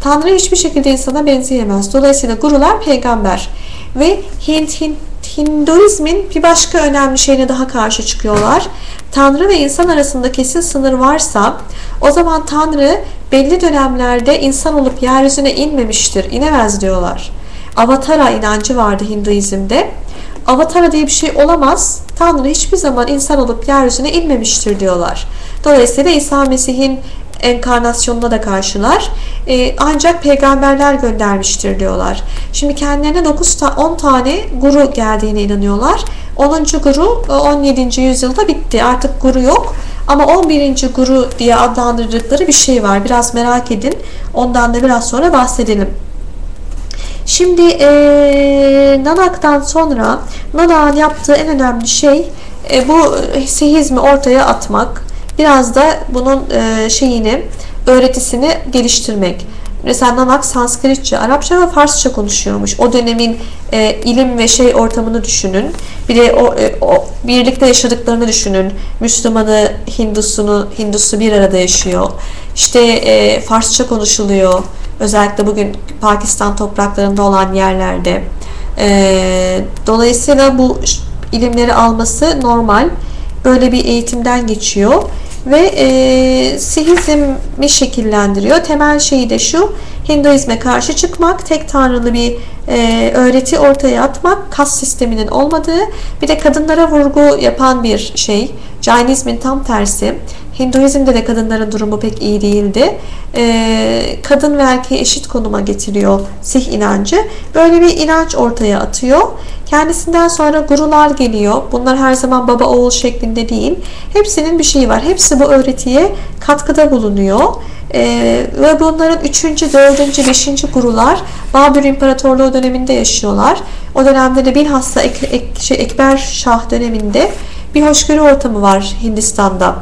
Tanrı hiçbir şekilde insana benzeyemez. Dolayısıyla gurular peygamber ve Hint, Hint Hinduizmin bir başka önemli şeyine daha karşı çıkıyorlar. Tanrı ve insan arasında kesin sınır varsa o zaman Tanrı belli dönemlerde insan olup yeryüzüne inmemiştir, inemez diyorlar. Avatara inancı vardı Hinduizm'de. Avatara diye bir şey olamaz. Tanrı hiçbir zaman insan olup yeryüzüne inmemiştir diyorlar. Dolayısıyla İsa Mesih'in enkarnasyonuna da karşılar. E, ancak peygamberler göndermiştir diyorlar. Şimdi kendilerine 9 ta 10 tane guru geldiğine inanıyorlar. 10. guru 17. E, yüzyılda bitti. Artık guru yok. Ama 11. guru diye adlandırdıkları bir şey var. Biraz merak edin. Ondan da biraz sonra bahsedelim. Şimdi e, Nanak'tan sonra Nanak'ın yaptığı en önemli şey e, bu sehizmi ortaya atmak. Biraz da bunun e, şeyini, öğretisini geliştirmek. Mesela Nanak Sanskritçe, Arapça ve Farsça konuşuyormuş. O dönemin e, ilim ve şey ortamını düşünün. Bir de o, e, o birlikte yaşadıklarını düşünün. Müslümanı, Hindusunu, Hindusu bir arada yaşıyor. İşte e, Farsça konuşuluyor. Özellikle bugün Pakistan topraklarında olan yerlerde. E, dolayısıyla bu ilimleri alması normal. Böyle bir eğitimden geçiyor ve e, Sihizmi şekillendiriyor. Temel şeyi de şu, Hinduizme karşı çıkmak, tek tanrılı bir e, öğreti ortaya atmak, kas sisteminin olmadığı, bir de kadınlara vurgu yapan bir şey. Jainizmin tam tersi. Hinduizm'de de kadınların durumu pek iyi değildi. E, kadın ve erkeği eşit konuma getiriyor Sih inancı. Böyle bir inanç ortaya atıyor. Kendisinden sonra gurular geliyor. Bunlar her zaman baba oğul şeklinde değil. Hepsinin bir şeyi var. Hepsi bu öğretiye katkıda bulunuyor. Ee, ve bunların 3. 4. 5. gurular Babür İmparatorluğu döneminde yaşıyorlar. O dönemde de bilhassa Ek, Ek, şey, Ekber Şah döneminde bir hoşgörü ortamı var Hindistan'da.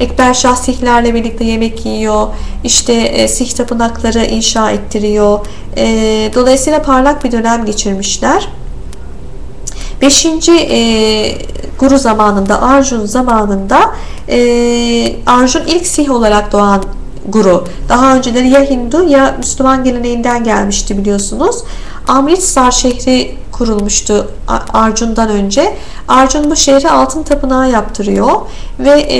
Ekber Şah Sihlerle birlikte yemek yiyor. İşte e, Sih tapınakları inşa ettiriyor. E, dolayısıyla parlak bir dönem geçirmişler. Beşinci e, Guru zamanında, Arjun zamanında e, Arjun ilk Sih olarak doğan Guru. Daha önceleri ya Hindu ya Müslüman geleneğinden gelmişti biliyorsunuz. Amritsar şehri kurulmuştu Arjun'dan önce. Arjun bu şehri altın tapınağı yaptırıyor ve e,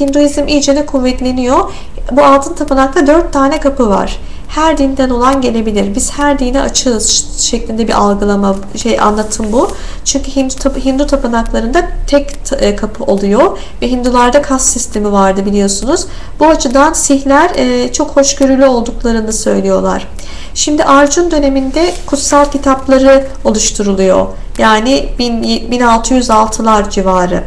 Hinduizm iyice de kuvvetleniyor. Bu altın tapınakta dört tane kapı var her dinden olan gelebilir. Biz her dine açığız şeklinde bir algılama şey anlatım bu. Çünkü Hindu, Hindu tapınaklarında tek e, kapı oluyor ve Hindularda kas sistemi vardı biliyorsunuz. Bu açıdan Sihler e, çok hoşgörülü olduklarını söylüyorlar. Şimdi Arjun döneminde kutsal kitapları oluşturuluyor. Yani 1606'lar civarı.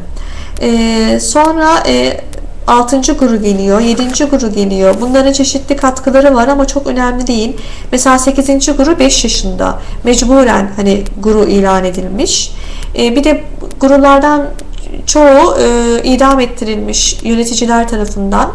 Ee, sonra e, 6. guru geliyor, 7. guru geliyor. Bunların çeşitli katkıları var ama çok önemli değil. Mesela 8. guru 5 yaşında. Mecburen hani guru ilan edilmiş. E, bir de gurulardan çoğu e, idam ettirilmiş yöneticiler tarafından.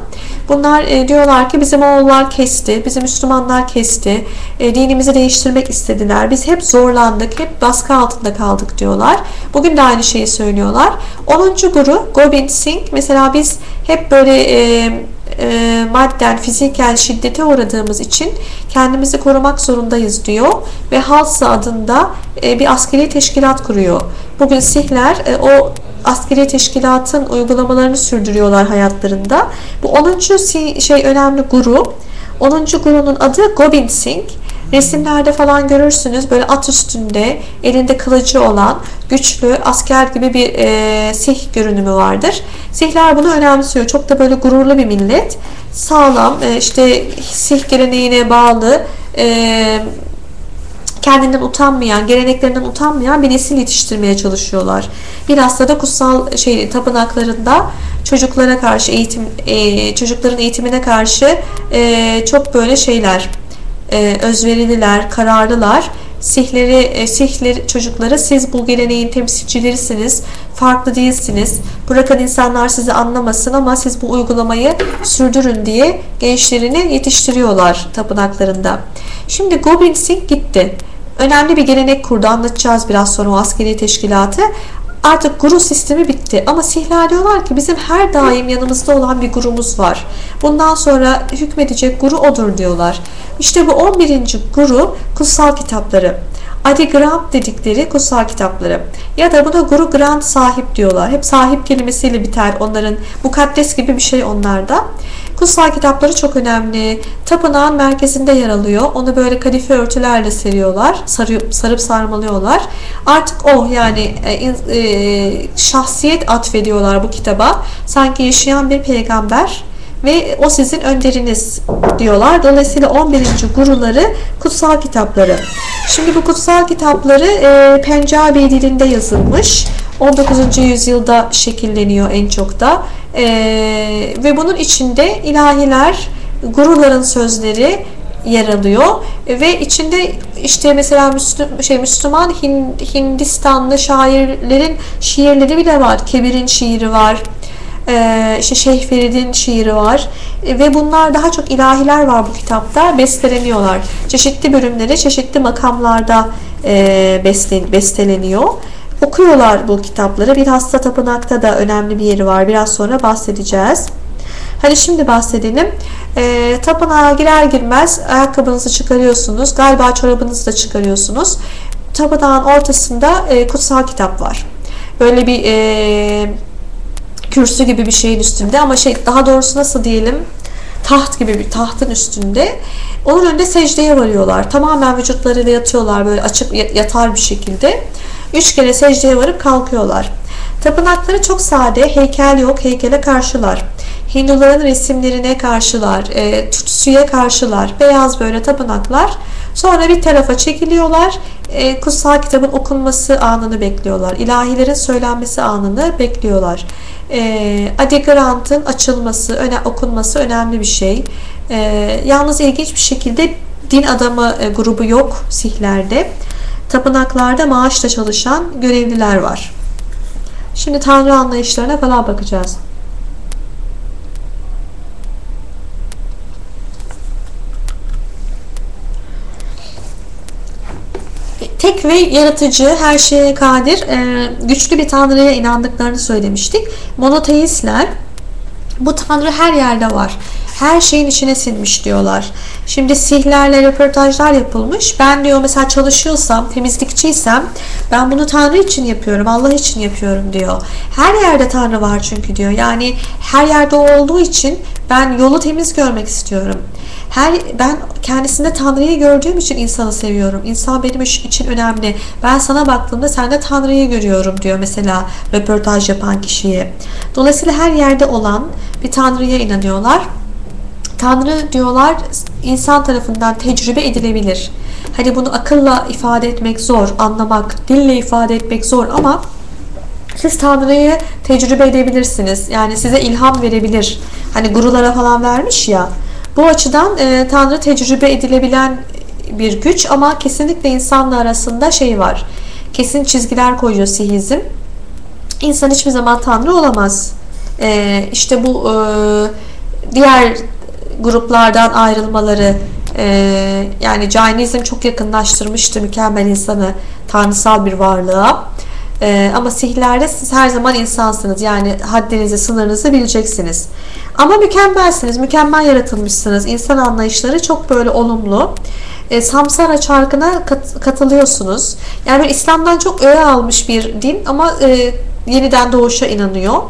Bunlar e, diyorlar ki bizim oğullar kesti, bizim Müslümanlar kesti, e, dinimizi değiştirmek istediler. Biz hep zorlandık, hep baskı altında kaldık diyorlar. Bugün de aynı şeyi söylüyorlar. 10. guru Gobind Singh mesela biz hep böyle e, e, madden, fiziken şiddete uğradığımız için kendimizi korumak zorundayız diyor ve Halsa adında e, bir askeri teşkilat kuruyor. Bugün Sihler e, o askeri teşkilatın uygulamalarını sürdürüyorlar hayatlarında. Bu 10. şey önemli guru. 10. gurunun adı Gobind Singh. Resimlerde falan görürsünüz böyle at üstünde elinde kılıcı olan güçlü asker gibi bir e, sih görünümü vardır. Sihler bunu önemsiyor. Çok da böyle gururlu bir millet. Sağlam e, işte sih geleneğine bağlı e, kendinden utanmayan, geleneklerinden utanmayan bir nesil yetiştirmeye çalışıyorlar. Bilhassa da kutsal şey tapınaklarında çocuklara karşı eğitim, e, çocukların eğitimine karşı e, çok böyle şeyler, e, özverililer, kararlılar Sihleri, e, Sihleri çocukları siz bu geleneğin temsilcilerisiniz. Farklı değilsiniz. Bırakın insanlar sizi anlamasın ama siz bu uygulamayı sürdürün diye gençlerini yetiştiriyorlar tapınaklarında. Şimdi Gobind Singh gitti. Önemli bir gelenek kurdu. Anlatacağız biraz sonra o askeri teşkilatı. Artık guru sistemi bitti. Ama Sihler diyorlar ki bizim her daim yanımızda olan bir gurumuz var. Bundan sonra hükmedecek guru odur diyorlar. İşte bu 11. guru kutsal kitapları. Adi Grant dedikleri kutsal kitapları. Ya da buna Guru Grant sahip diyorlar. Hep sahip kelimesiyle biter onların. Mukaddes gibi bir şey onlarda. Kutsal kitapları çok önemli. Tapınağın merkezinde yer alıyor. Onu böyle kadife örtülerle seriyorlar. Sarıp, sarıp sarmalıyorlar. Artık o yani e, e, şahsiyet atfediyorlar bu kitaba. Sanki yaşayan bir peygamber ve o sizin önderiniz diyorlar. Dolayısıyla 11. guruları kutsal kitapları. Şimdi bu kutsal kitapları e, Pencabi dilinde yazılmış. 19. yüzyılda şekilleniyor en çok da. E, ve bunun içinde ilahiler, guruların sözleri yer alıyor ve içinde işte mesela Müslüm, şey Müslüman Hindistanlı şairlerin şiirleri bile var. Kebir'in şiiri var e, işte Şeyh Ferid'in şiiri var e, ve bunlar daha çok ilahiler var bu kitapta besteleniyorlar. Çeşitli bölümleri çeşitli makamlarda e, besteleniyor. Okuyorlar bu kitapları. Bir hasta tapınakta da önemli bir yeri var. Biraz sonra bahsedeceğiz. Hadi şimdi bahsedelim. E, tapınağa girer girmez ayakkabınızı çıkarıyorsunuz. Galiba çorabınızı da çıkarıyorsunuz. Tapınağın ortasında e, kutsal kitap var. Böyle bir e, kürsü gibi bir şeyin üstünde ama şey daha doğrusu nasıl diyelim taht gibi bir tahtın üstünde. Onun önünde secdeye varıyorlar. Tamamen vücutlarıyla yatıyorlar böyle açık yatar bir şekilde. Üç kere secdeye varıp kalkıyorlar. Tapınakları çok sade, heykel yok, heykele karşılar. Hinduların resimlerine karşılar, e, tutsuya karşılar, beyaz böyle tapınaklar. Sonra bir tarafa çekiliyorlar, e, kutsal kitabın okunması anını bekliyorlar. İlahilerin söylenmesi anını bekliyorlar. E, Adi Grant'ın açılması, öne, okunması önemli bir şey. E, yalnız ilginç bir şekilde din adamı e, grubu yok Sihlerde. Tapınaklarda maaşla çalışan görevliler var. Şimdi Tanrı anlayışlarına falan bakacağız. Tek ve yaratıcı, her şeye kadir, e, güçlü bir tanrıya inandıklarını söylemiştik. Monoteistler bu tanrı her yerde var. Her şeyin içine sinmiş diyorlar. Şimdi sihlerle röportajlar yapılmış. Ben diyor mesela çalışıyorsam, temizlikçiysem ben bunu Tanrı için yapıyorum, Allah için yapıyorum diyor. Her yerde Tanrı var çünkü diyor. Yani her yerde olduğu için ben yolu temiz görmek istiyorum. Her ben kendisinde Tanrı'yı gördüğüm için insanı seviyorum. İnsan benim için önemli. Ben sana baktığımda sende Tanrı'yı görüyorum diyor mesela röportaj yapan kişiye. Dolayısıyla her yerde olan bir Tanrı'ya inanıyorlar. Tanrı diyorlar insan tarafından tecrübe edilebilir. Hani bunu akılla ifade etmek zor, anlamak, dille ifade etmek zor ama siz Tanrı'yı tecrübe edebilirsiniz. Yani size ilham verebilir. Hani gurulara falan vermiş ya. Bu açıdan e, Tanrı tecrübe edilebilen bir güç ama kesinlikle insanla arasında şey var. Kesin çizgiler koyuyor sihizm. İnsan hiçbir zaman Tanrı olamaz. E, işte bu e, diğer gruplardan ayrılmaları e, yani Cainizm çok yakınlaştırmıştı mükemmel insanı tanrısal bir varlığa. Ee, ama sihlerde siz her zaman insansınız. Yani haddinizi, sınırınızı bileceksiniz. Ama mükemmelsiniz, mükemmel yaratılmışsınız. İnsan anlayışları çok böyle olumlu. E, Samsara çarkına kat, katılıyorsunuz. Yani İslam'dan çok öğe almış bir din ama e, yeniden doğuşa inanıyor.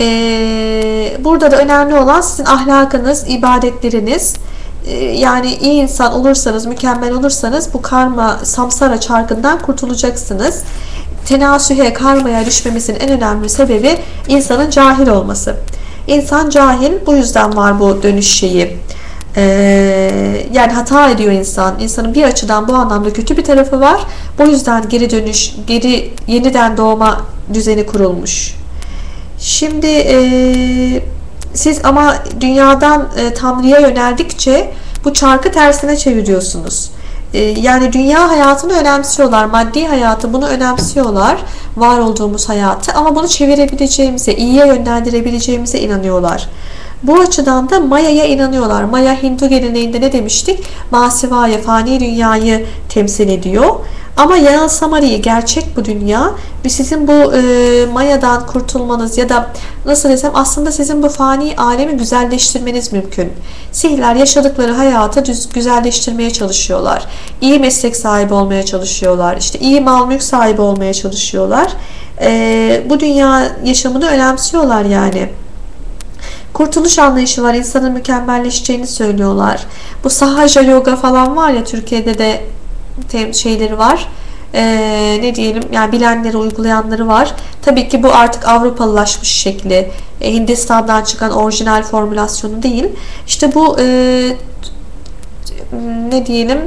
E, burada da önemli olan sizin ahlakınız, ibadetleriniz. E, yani iyi insan olursanız, mükemmel olursanız bu karma, samsara çarkından kurtulacaksınız tenasühe, karmaya düşmemesinin en önemli sebebi insanın cahil olması. İnsan cahil, bu yüzden var bu dönüş şeyi. Ee, yani hata ediyor insan. İnsanın bir açıdan bu anlamda kötü bir tarafı var. Bu yüzden geri dönüş, geri yeniden doğma düzeni kurulmuş. Şimdi e, siz ama dünyadan e, Tanrı'ya yöneldikçe bu çarkı tersine çeviriyorsunuz. E, yani dünya hayatını önemsiyorlar. Maddi hayatı bunu önemsiyorlar. Var olduğumuz hayatı ama bunu çevirebileceğimize, iyiye yönlendirebileceğimize inanıyorlar. Bu açıdan da Maya'ya inanıyorlar. Maya Hindu geleneğinde ne demiştik? Masivaya, fani dünyayı temsil ediyor. Ama yanılsamayı, gerçek bu dünya ve sizin bu e, mayadan kurtulmanız ya da nasıl desem aslında sizin bu fani alemi güzelleştirmeniz mümkün. Sihirler yaşadıkları hayatı düz, güzelleştirmeye çalışıyorlar. İyi meslek sahibi olmaya çalışıyorlar. İşte iyi mal mülk sahibi olmaya çalışıyorlar. E, bu dünya yaşamını önemsiyorlar yani. Kurtuluş anlayışı var. İnsanın mükemmelleşeceğini söylüyorlar. Bu sahaja yoga falan var ya Türkiye'de de şeyleri var. Ee, ne diyelim yani bilenleri uygulayanları var. Tabii ki bu artık Avrupalılaşmış şekli. E, Hindistan'dan çıkan orijinal formülasyonu değil. İşte bu e, ne diyelim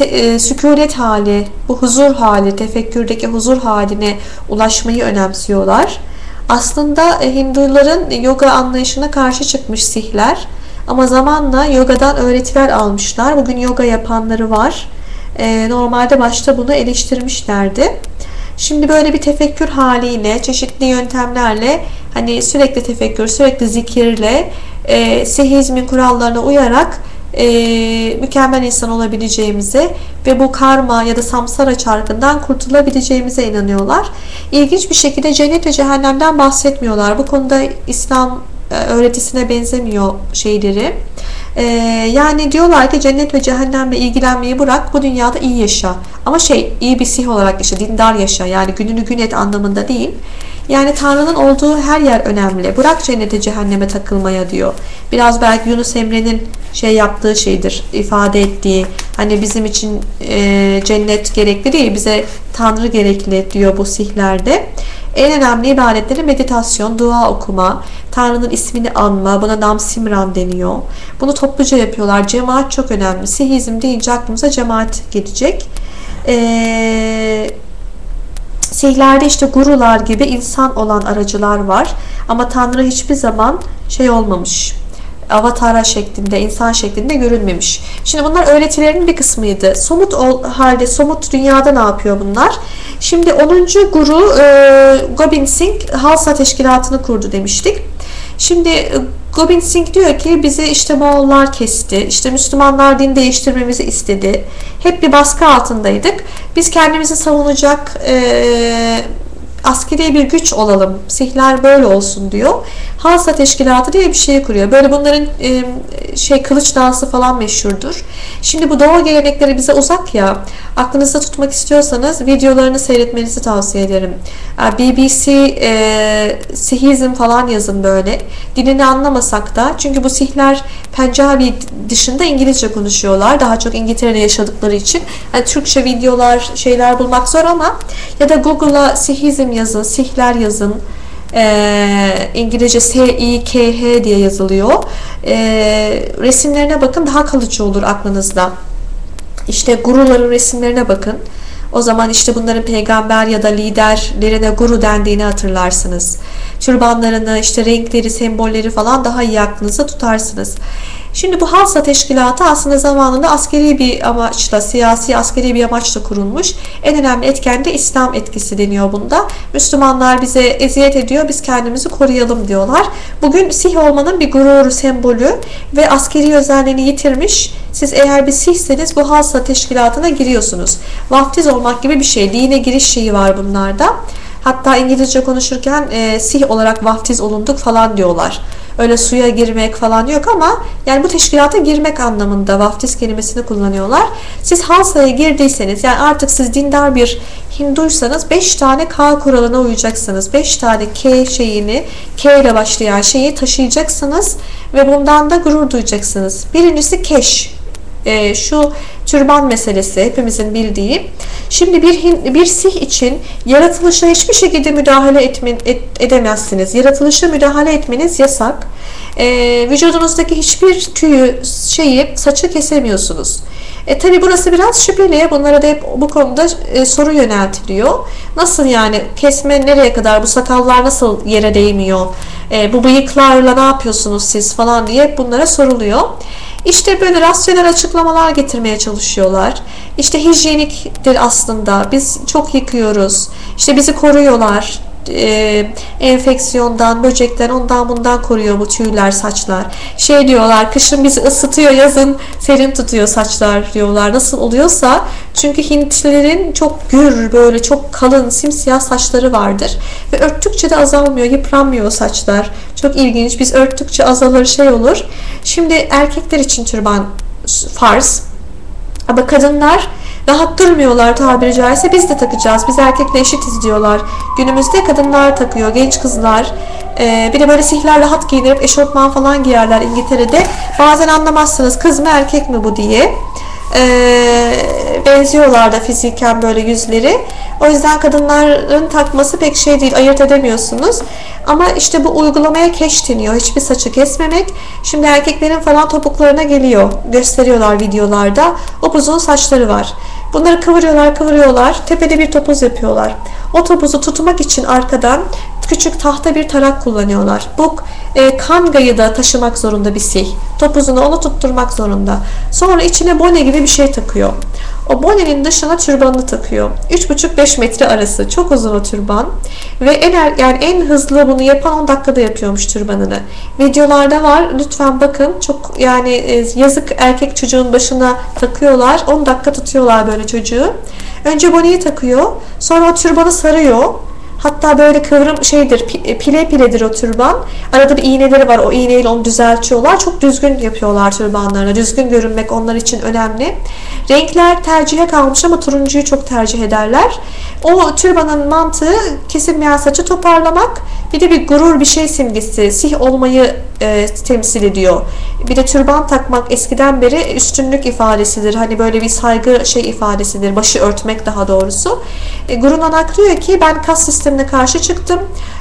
e, sükunet hali, bu huzur hali, tefekkürdeki huzur haline ulaşmayı önemsiyorlar. Aslında e, Hinduların yoga anlayışına karşı çıkmış Sihler. Ama zamanla yogadan öğretiler almışlar. Bugün yoga yapanları var. E, normalde başta bunu eleştirmişlerdi. Şimdi böyle bir tefekkür haliyle, çeşitli yöntemlerle hani sürekli tefekkür, sürekli zikirle e, sehizmin kurallarına uyarak e, mükemmel insan olabileceğimize ve bu karma ya da samsara çarkından kurtulabileceğimize inanıyorlar. İlginç bir şekilde cennet ve cehennemden bahsetmiyorlar. Bu konuda İslam öğretisine benzemiyor şeyleri. Ee, yani diyorlar ki cennet ve cehennemle ilgilenmeyi bırak bu dünyada iyi yaşa. Ama şey iyi bir sih olarak yaşa, dindar yaşa. Yani gününü gün et anlamında değil. Yani Tanrı'nın olduğu her yer önemli. Bırak cennete cehenneme takılmaya diyor. Biraz belki Yunus Emre'nin şey yaptığı şeydir, ifade ettiği. Hani bizim için e, cennet gerekli değil, bize Tanrı gerekli diyor bu sihlerde. En önemli ibadetleri meditasyon, dua okuma, Tanrı'nın ismini anma, buna nam simran deniyor. Bunu topluca yapıyorlar. Cemaat çok önemli. Sihizm deyince aklımıza cemaat gelecek. Eee Sihlerde işte gurular gibi insan olan aracılar var. Ama Tanrı hiçbir zaman şey olmamış. Avatara şeklinde, insan şeklinde görünmemiş. Şimdi bunlar öğretilerin bir kısmıydı. Somut halde, somut dünyada ne yapıyor bunlar? Şimdi 10. guru e, Gobind Singh Halsa Teşkilatı'nı kurdu demiştik. Şimdi e, Gobind Singh diyor ki bizi işte Moğollar kesti, işte Müslümanlar din değiştirmemizi istedi. Hep bir baskı altındaydık. Biz kendimizi savunacak e, askeri bir güç olalım. Sihler böyle olsun diyor. Halsa Teşkilatı diye bir şey kuruyor. Böyle bunların e, şey kılıç dansı falan meşhurdur. Şimdi bu doğu gelenekleri bize uzak ya. Aklınızda tutmak istiyorsanız videolarını seyretmenizi tavsiye ederim. BBC e, Sihizm falan yazın böyle. Dilini anlamasak da çünkü bu Sihler Pencabi dışında İngilizce konuşuyorlar. Daha çok İngiltere'de yaşadıkları için. Yani Türkçe videolar, şeyler bulmak zor ama ya da Google'a Sihizm yazın, Sihler yazın. E, İngilizce S-I-K-H diye yazılıyor. E, resimlerine bakın daha kalıcı olur aklınızda. İşte guruların resimlerine bakın. O zaman işte bunların peygamber ya da liderlerine guru dendiğini hatırlarsınız. Türbanlarını, işte renkleri, sembolleri falan daha iyi aklınızda tutarsınız. Şimdi bu Halsa Teşkilatı aslında zamanında askeri bir amaçla, siyasi askeri bir amaçla kurulmuş. En önemli etken de İslam etkisi deniyor bunda. Müslümanlar bize eziyet ediyor, biz kendimizi koruyalım diyorlar. Bugün Sih olmanın bir gurur sembolü ve askeri özelliğini yitirmiş. Siz eğer bir Sihseniz bu Halsa Teşkilatı'na giriyorsunuz. Vaftiz olmak gibi bir şey, dine giriş şeyi var bunlarda. Hatta İngilizce konuşurken e, sih olarak vaftiz olunduk falan diyorlar. Öyle suya girmek falan yok ama yani bu teşkilata girmek anlamında vaftiz kelimesini kullanıyorlar. Siz Halsa'ya girdiyseniz yani artık siz dindar bir Hinduysanız 5 tane K kuralına uyacaksınız. 5 tane K şeyini, K ile başlayan şeyi taşıyacaksınız ve bundan da gurur duyacaksınız. Birincisi keş e, şu türban meselesi hepimizin bildiği. Şimdi bir bir sih için yaratılışa hiçbir şekilde müdahale etme, et, edemezsiniz. Yaratılışa müdahale etmeniz yasak. E, vücudunuzdaki hiçbir tüyü, şeyi, saçı kesemiyorsunuz. E tabi burası biraz şüpheli. Bunlara da hep bu konuda e, soru yöneltiliyor. Nasıl yani kesme nereye kadar bu sakallar nasıl yere değmiyor? E, bu bıyıklarla ne yapıyorsunuz siz falan diye bunlara soruluyor. İşte böyle rasyonel açıklamalar getirmeye çalışıyorlar. İşte hijyeniktir aslında. Biz çok yıkıyoruz. İşte bizi koruyorlar e, enfeksiyondan, böcekten, ondan bundan koruyor bu tüyler, saçlar. Şey diyorlar, kışın bizi ısıtıyor, yazın serin tutuyor saçlar diyorlar. Nasıl oluyorsa çünkü Hintlilerin çok gür, böyle çok kalın, simsiyah saçları vardır. Ve örttükçe de azalmıyor, yıpranmıyor saçlar. Çok ilginç. Biz örttükçe azalır, şey olur. Şimdi erkekler için türban farz. Ama kadınlar rahat durmuyorlar tabiri caizse biz de takacağız. Biz erkekle eşitiz diyorlar. Günümüzde kadınlar takıyor, genç kızlar. Ee, bir de böyle sihler rahat giyinip eşofman falan giyerler İngiltere'de. Bazen anlamazsınız kız mı erkek mi bu diye. Ee, benziyorlar da fiziken böyle yüzleri. O yüzden kadınların takması pek şey değil, ayırt edemiyorsunuz. Ama işte bu uygulamaya keş deniyor. Hiçbir saçı kesmemek. Şimdi erkeklerin falan topuklarına geliyor. Gösteriyorlar videolarda. Upuzun saçları var. Bunları kıvırıyorlar, kıvırıyorlar. Tepede bir topuz yapıyorlar. O topuzu tutmak için arkadan küçük tahta bir tarak kullanıyorlar. Bu e, kangayı da taşımak zorunda bir sih. Topuzunu onu tutturmak zorunda. Sonra içine bone gibi bir şey takıyor. O bonenin dışına türbanını takıyor. 3,5-5 metre arası. Çok uzun o türban. Ve en er, yani en hızlı bunu yapan 10 dakikada yapıyormuş türbanını. Videolarda var. Lütfen bakın. Çok yani e, yazık erkek çocuğun başına takıyorlar. 10 dakika tutuyorlar böyle çocuğu. Önce boneyi takıyor. Sonra o türbanı sarıyor. Hatta böyle kıvrım şeydir, pile piledir o türban. Arada bir iğneleri var. O iğneyle onu düzeltiyorlar. Çok düzgün yapıyorlar türbanlarını. Düzgün görünmek onlar için önemli. Renkler tercihe kalmış ama turuncuyu çok tercih ederler. O türbanın mantığı kesilmeyen saçı toparlamak. Bir de bir gurur bir şey simgesi. Sih olmayı e, temsil ediyor. Bir de türban takmak eskiden beri üstünlük ifadesidir. Hani böyle bir saygı şey ifadesidir. Başı örtmek daha doğrusu. E, Guru Nanak diyor ki ben kas sistemine karşı çıktım.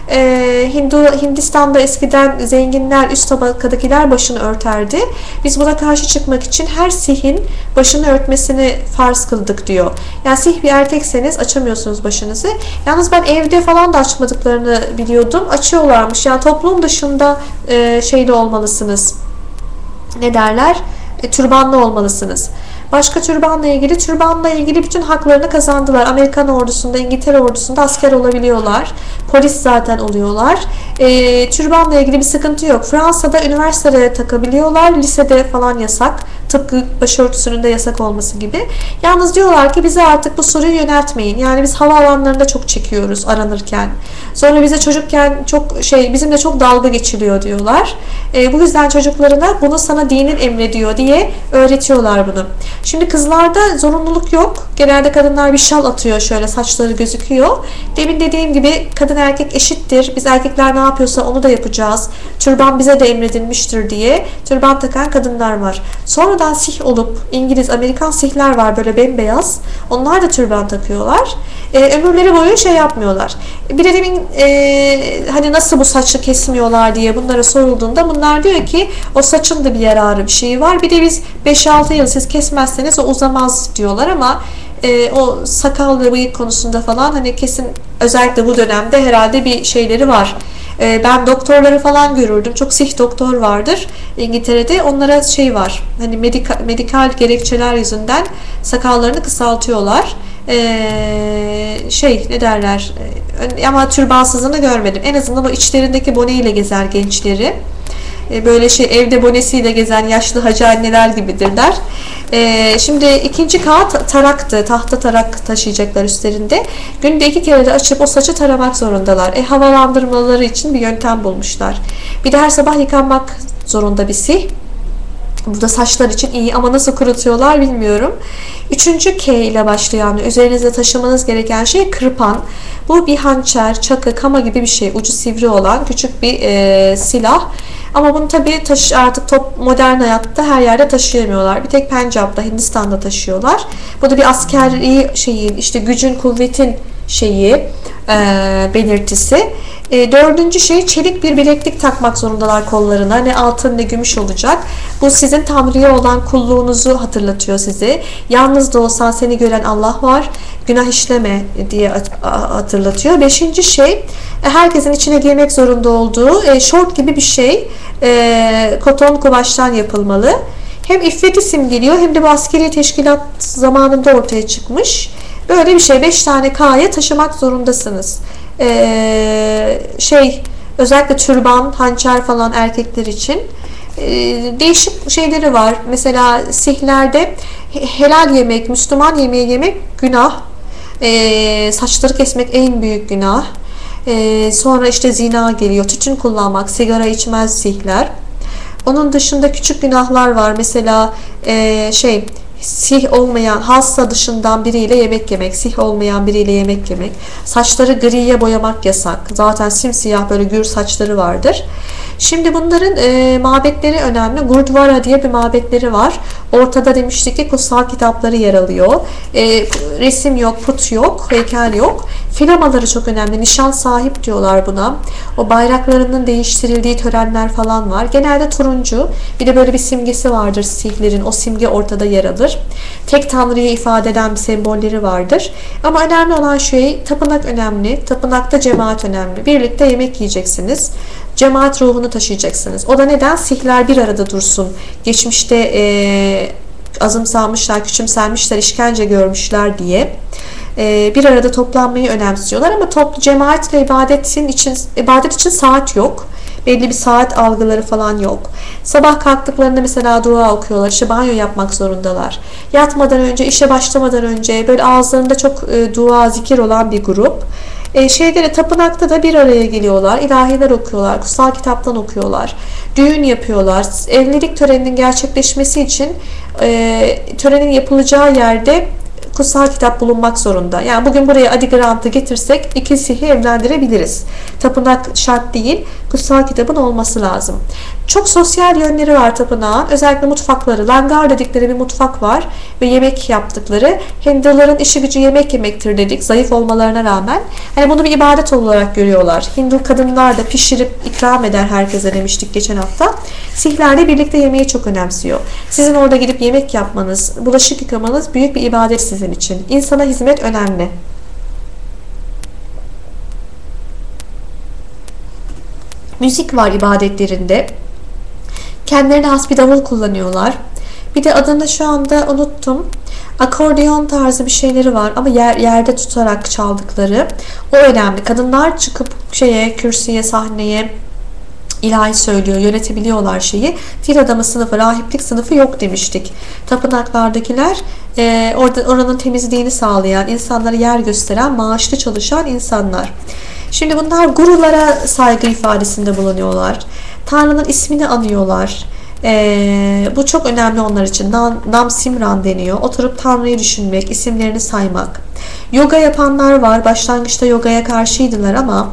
E, Hindu Hindistan'da eskiden zenginler üst tabakadakiler başını örterdi. Biz buna karşı çıkmak için her sihin başını örtmesini farz kıldık diyor. Yani sih bir erkekseniz açamıyorsunuz başınızı. Yalnız ben evde falan da açmadıklarını biliyordum. Açıyorlarmış. Yani toplum dışında e, şeyli olmalısınız. Ne derler? E, türbanlı olmalısınız. Başka türbanla ilgili, türbanla ilgili bütün haklarını kazandılar. Amerikan ordusunda, İngiltere ordusunda asker olabiliyorlar. Polis zaten oluyorlar. E, türbanla ilgili bir sıkıntı yok. Fransa'da üniversitede takabiliyorlar. Lisede falan yasak. Tıpkı başörtüsünün de yasak olması gibi. Yalnız diyorlar ki bize artık bu soruyu yöneltmeyin. Yani biz havaalanlarında çok çekiyoruz aranırken. Sonra bize çocukken çok şey bizimle çok dalga geçiliyor diyorlar. E, bu yüzden çocuklarına bunu sana dinin emrediyor diye öğretiyorlar bunu. Şimdi kızlarda zorunluluk yok. Genelde kadınlar bir şal atıyor şöyle saçları gözüküyor. Demin dediğim gibi kadın erkek eşittir. Biz erkekler ne yapıyorsa onu da yapacağız. Türban bize de emredilmiştir diye türban takan kadınlar var. Sonradan sih olup İngiliz, Amerikan sihler var böyle bembeyaz. Onlar da türban takıyorlar. Ee, ömürleri boyu şey yapmıyorlar. Bir de demin e, hani nasıl bu saçı kesmiyorlar diye bunlara sorulduğunda bunlar diyor ki o saçın da bir yararı bir şeyi var. Bir de biz 5-6 yıl siz kesmezseniz o uzamaz diyorlar ama e, o sakal ve bıyık konusunda falan hani kesin özellikle bu dönemde herhalde bir şeyleri var. E, ben doktorları falan görürdüm. Çok sih doktor vardır İngiltere'de. Onlara şey var. Hani medikal, medikal gerekçeler yüzünden sakallarını kısaltıyorlar. Ee, şey ne derler ee, ama türbansızını görmedim. En azından o içlerindeki boneyle gezer gençleri. Ee, böyle şey evde bonesiyle gezen yaşlı hacı anneler gibidirler. Ee, şimdi ikinci kat taraktı. Tahta tarak taşıyacaklar üstlerinde. Günde iki kere de açıp o saçı taramak zorundalar. E, havalandırmaları için bir yöntem bulmuşlar. Bir de her sabah yıkanmak zorunda bir sih. Burada saçlar için iyi ama nasıl kurutuyorlar bilmiyorum. Üçüncü K ile başlayan üzerinizde taşımanız gereken şey kırpan. Bu bir hançer, çakı, kama gibi bir şey. Ucu sivri olan küçük bir e, silah. Ama bunu tabii taşı, artık top modern hayatta her yerde taşıyamıyorlar. Bir tek Pencap'ta, Hindistan'da taşıyorlar. Bu da bir askeri şeyin, işte gücün, kuvvetin şeyi, belirtisi. E, dördüncü şey çelik bir bileklik takmak zorundalar kollarına. Ne altın ne gümüş olacak. Bu sizin Tanrı'ya olan kulluğunuzu hatırlatıyor sizi. Yalnız da olsan seni gören Allah var. Günah işleme diye hatırlatıyor. Beşinci şey e, herkesin içine giymek zorunda olduğu e, şort gibi bir şey. E, koton kumaştan yapılmalı. hem iffeti simgeliyor hem de bu askeri teşkilat zamanında ortaya çıkmış. Böyle bir şey. Beş tane K'ya taşımak zorundasınız. Ee, şey özellikle türban, hançer falan erkekler için ee, değişik şeyleri var. Mesela sihlerde helal yemek, Müslüman yemeği yemek günah. Ee, saçları kesmek en büyük günah. Ee, sonra işte zina geliyor. Tütün kullanmak, sigara içmez sihler. Onun dışında küçük günahlar var. Mesela e, şey sih olmayan hasta dışından biriyle yemek yemek, sih olmayan biriyle yemek yemek, saçları griye boyamak yasak. Zaten simsiyah böyle gür saçları vardır. Şimdi bunların e, mabetleri önemli. Gurdwara diye bir mabetleri var. Ortada demiştik ki kutsal kitapları yer alıyor. E, resim yok, put yok, heykel yok. Filamaları çok önemli. Nişan sahip diyorlar buna. O bayraklarının değiştirildiği törenler falan var. Genelde turuncu. Bir de böyle bir simgesi vardır Sihlerin. O simge ortada yer alır. Tek tanrıyı ifade eden bir sembolleri vardır. Ama önemli olan şey tapınak önemli. Tapınakta cemaat önemli. Birlikte yemek yiyeceksiniz cemaat ruhunu taşıyacaksınız. O da neden? Sihler bir arada dursun. Geçmişte e, azımsanmışlar, küçümsenmişler, işkence görmüşler diye bir arada toplanmayı önemsiyorlar ama toplu cemaatle ibadetin için ibadet için saat yok. Belli bir saat algıları falan yok. Sabah kalktıklarında mesela dua okuyorlar. İşte banyo yapmak zorundalar. Yatmadan önce, işe başlamadan önce böyle ağızlarında çok e, dua, zikir olan bir grup. E, şeyde tapınakta da bir araya geliyorlar. ilahiler okuyorlar. Kutsal kitaptan okuyorlar. Düğün yapıyorlar. Evlilik töreninin gerçekleşmesi için e, törenin yapılacağı yerde kutsal kitap bulunmak zorunda. Yani bugün buraya Adi Grant'ı getirsek iki sihi evlendirebiliriz. Tapınak şart değil, kutsal kitabın olması lazım. Çok sosyal yönleri var tapınağın. Özellikle mutfakları. Langar dedikleri bir mutfak var ve yemek yaptıkları. Hinduların işi gücü yemek yemektir dedik. Zayıf olmalarına rağmen. Hani bunu bir ibadet olarak görüyorlar. Hindu kadınlar da pişirip ikram eder herkese demiştik geçen hafta. Sihlerle birlikte yemeği çok önemsiyor. Sizin orada gidip yemek yapmanız, bulaşık yıkamanız büyük bir ibadet sizin için. İnsana hizmet önemli. Müzik var ibadetlerinde. Kendilerine has bir davul kullanıyorlar. Bir de adını şu anda unuttum. Akordeon tarzı bir şeyleri var ama yer, yerde tutarak çaldıkları. O önemli. Kadınlar çıkıp şeye, kürsüye, sahneye ilahi söylüyor, yönetebiliyorlar şeyi. Dil adamı sınıfı, rahiplik sınıfı yok demiştik. Tapınaklardakiler e, orada oranın temizliğini sağlayan, insanlara yer gösteren, maaşlı çalışan insanlar. Şimdi bunlar gurulara saygı ifadesinde bulunuyorlar. Tanrı'nın ismini anıyorlar. Ee, bu çok önemli onlar için. Nam, nam Simran deniyor. Oturup Tanrı'yı düşünmek, isimlerini saymak. Yoga yapanlar var. Başlangıçta yogaya karşıydılar ama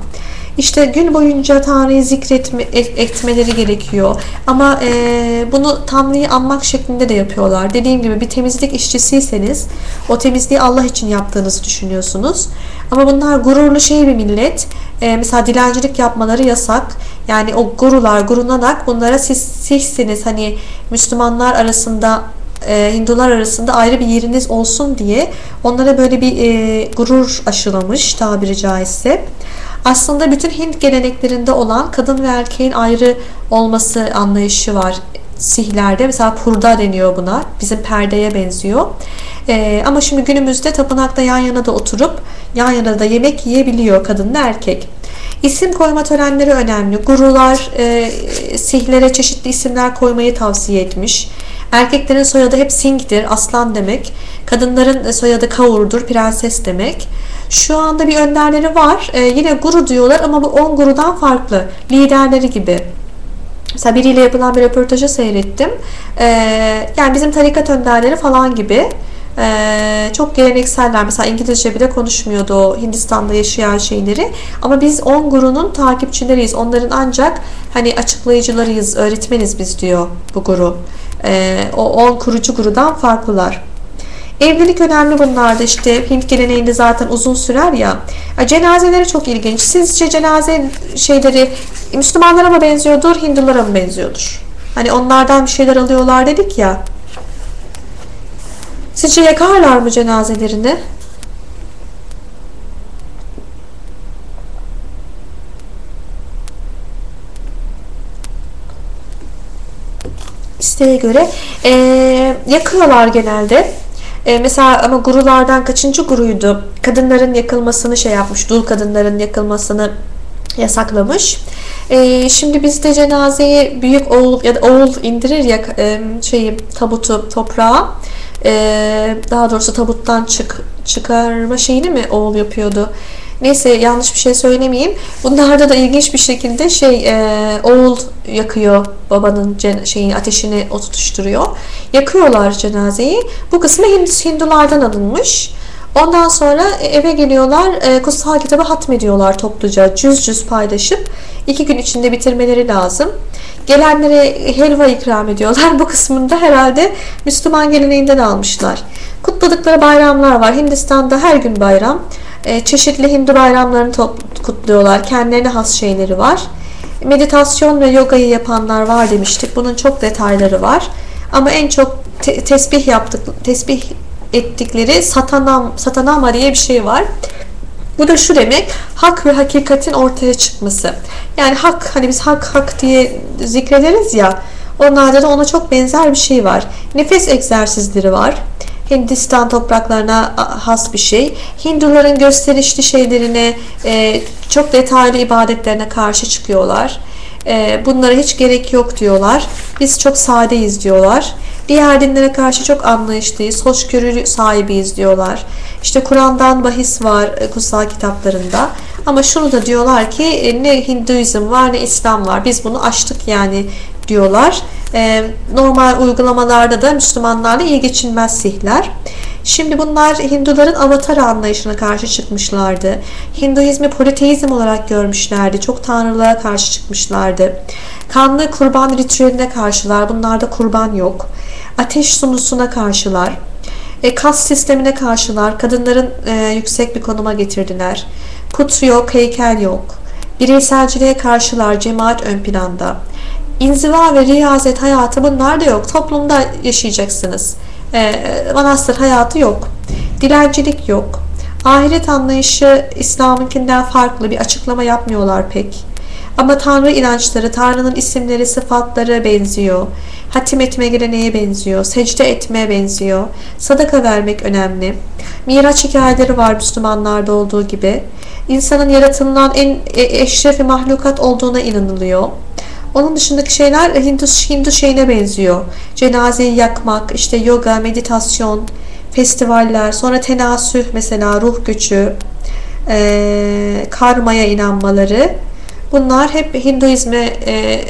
işte gün boyunca Tanrı'yı zikretme etmeleri gerekiyor. Ama e, bunu Tanrı'yı anmak şeklinde de yapıyorlar. Dediğim gibi bir temizlik işçisiyseniz o temizliği Allah için yaptığınızı düşünüyorsunuz. Ama bunlar gururlu şey bir millet. E, mesela dilencilik yapmaları yasak. Yani o gurular, gurunanak bunlara siz sihsiniz. Hani Müslümanlar arasında e, Hindular arasında ayrı bir yeriniz olsun diye onlara böyle bir e, gurur aşılamış tabiri caizse. Aslında bütün Hint geleneklerinde olan kadın ve erkeğin ayrı olması anlayışı var sihlerde. Mesela purda deniyor buna. Bizim perdeye benziyor. Ee, ama şimdi günümüzde tapınakta yan yana da oturup yan yana da yemek yiyebiliyor kadın ve erkek. İsim koyma törenleri önemli. Gurular e, sihlere çeşitli isimler koymayı tavsiye etmiş. Erkeklerin soyadı hep Singh'tir, aslan demek. Kadınların soyadı Kaur'dur, prenses demek. Şu anda bir önderleri var. Ee, yine guru diyorlar ama bu 10 gurudan farklı. Liderleri gibi. Mesela biriyle yapılan bir röportajı seyrettim. Ee, yani bizim tarikat önderleri falan gibi. Ee, çok gelenekseller. Mesela İngilizce bile konuşmuyordu o Hindistan'da yaşayan şeyleri. Ama biz 10 gurunun takipçileriyiz. Onların ancak hani açıklayıcılarıyız, öğretmeniz biz diyor bu guru. Ee, o 10 kurucu gurudan farklılar. Evlilik önemli bunlarda işte Hint geleneğinde zaten uzun sürer ya. Cenazeleri çok ilginç. Sizce cenaze şeyleri Müslümanlara mı benziyordur, Hindulara mı benziyordur? Hani onlardan bir şeyler alıyorlar dedik ya. Sizce yakarlar mı cenazelerini? Siteye göre e, yakıyorlar genelde. E, mesela ama gurulardan kaçıncı guruydu? Kadınların yakılmasını şey yapmış, dul kadınların yakılmasını yasaklamış. E, şimdi bizde cenazeyi büyük oğul ya da oğul indirir ya e, şeyi tabutu toprağa. E, daha doğrusu tabuttan çık çıkarma şeyini mi oğul yapıyordu? Neyse yanlış bir şey söylemeyeyim. Bunlarda da ilginç bir şekilde şey e, oğul yakıyor babanın şeyin ateşini o tutuşturuyor. Yakıyorlar cenazeyi. Bu kısmı Hindulardan alınmış. Ondan sonra eve geliyorlar, e, kutsal kitabı hatmediyorlar topluca, cüz cüz paylaşıp iki gün içinde bitirmeleri lazım. Gelenlere helva ikram ediyorlar. Bu kısmında herhalde Müslüman geleneğinden almışlar. Kutladıkları bayramlar var. Hindistan'da her gün bayram. E, çeşitli Hindu bayramlarını kutluyorlar. Kendilerine has şeyleri var. Meditasyon ve yogayı yapanlar var demiştik. Bunun çok detayları var. Ama en çok te tesbih yaptık, tesbih ettikleri satanam, satanama diye bir şey var. Bu da şu demek, hak ve hakikatin ortaya çıkması. Yani hak, hani biz hak hak diye zikrederiz ya, onlarda da ona çok benzer bir şey var. Nefes egzersizleri var. Hindistan topraklarına has bir şey. Hinduların gösterişli şeylerine, e, çok detaylı ibadetlerine karşı çıkıyorlar. E, bunlara hiç gerek yok diyorlar. Biz çok sadeyiz diyorlar. Diğer dinlere karşı çok anlayışlıyız, hoşgörü sahibiyiz diyorlar. İşte Kur'an'dan bahis var e, kutsal kitaplarında. Ama şunu da diyorlar ki ne Hinduizm var ne İslam var. Biz bunu aştık yani diyorlar. E, normal uygulamalarda da Müslümanlarla iyi geçinmez sihler. Şimdi bunlar Hinduların avatar anlayışına karşı çıkmışlardı. Hinduizmi politeizm olarak görmüşlerdi. Çok tanrılığa karşı çıkmışlardı. Kanlı kurban ritüeline karşılar. Bunlarda kurban yok. Ateş sunusuna karşılar. E, kas sistemine karşılar. Kadınların e, yüksek bir konuma getirdiler. Put yok, heykel yok. Bireyselciliğe karşılar. Cemaat ön planda. İnziva ve riyazet hayatı bunlar da yok. Toplumda yaşayacaksınız. E, manastır hayatı yok. Dilencilik yok. Ahiret anlayışı İslam'ınkinden farklı bir açıklama yapmıyorlar pek. Ama Tanrı inançları, Tanrı'nın isimleri, sıfatları benziyor. Hatim etme geleneğe benziyor. Secde etmeye benziyor. Sadaka vermek önemli. Miraç hikayeleri var Müslümanlarda olduğu gibi. İnsanın yaratılınan en e, eşrefi mahlukat olduğuna inanılıyor. Onun dışındaki şeyler Hindu, Hindu şeyine benziyor. Cenazeyi yakmak, işte yoga, meditasyon, festivaller, sonra tenasüh mesela ruh gücü, e, karmaya inanmaları. Bunlar hep Hinduizme e,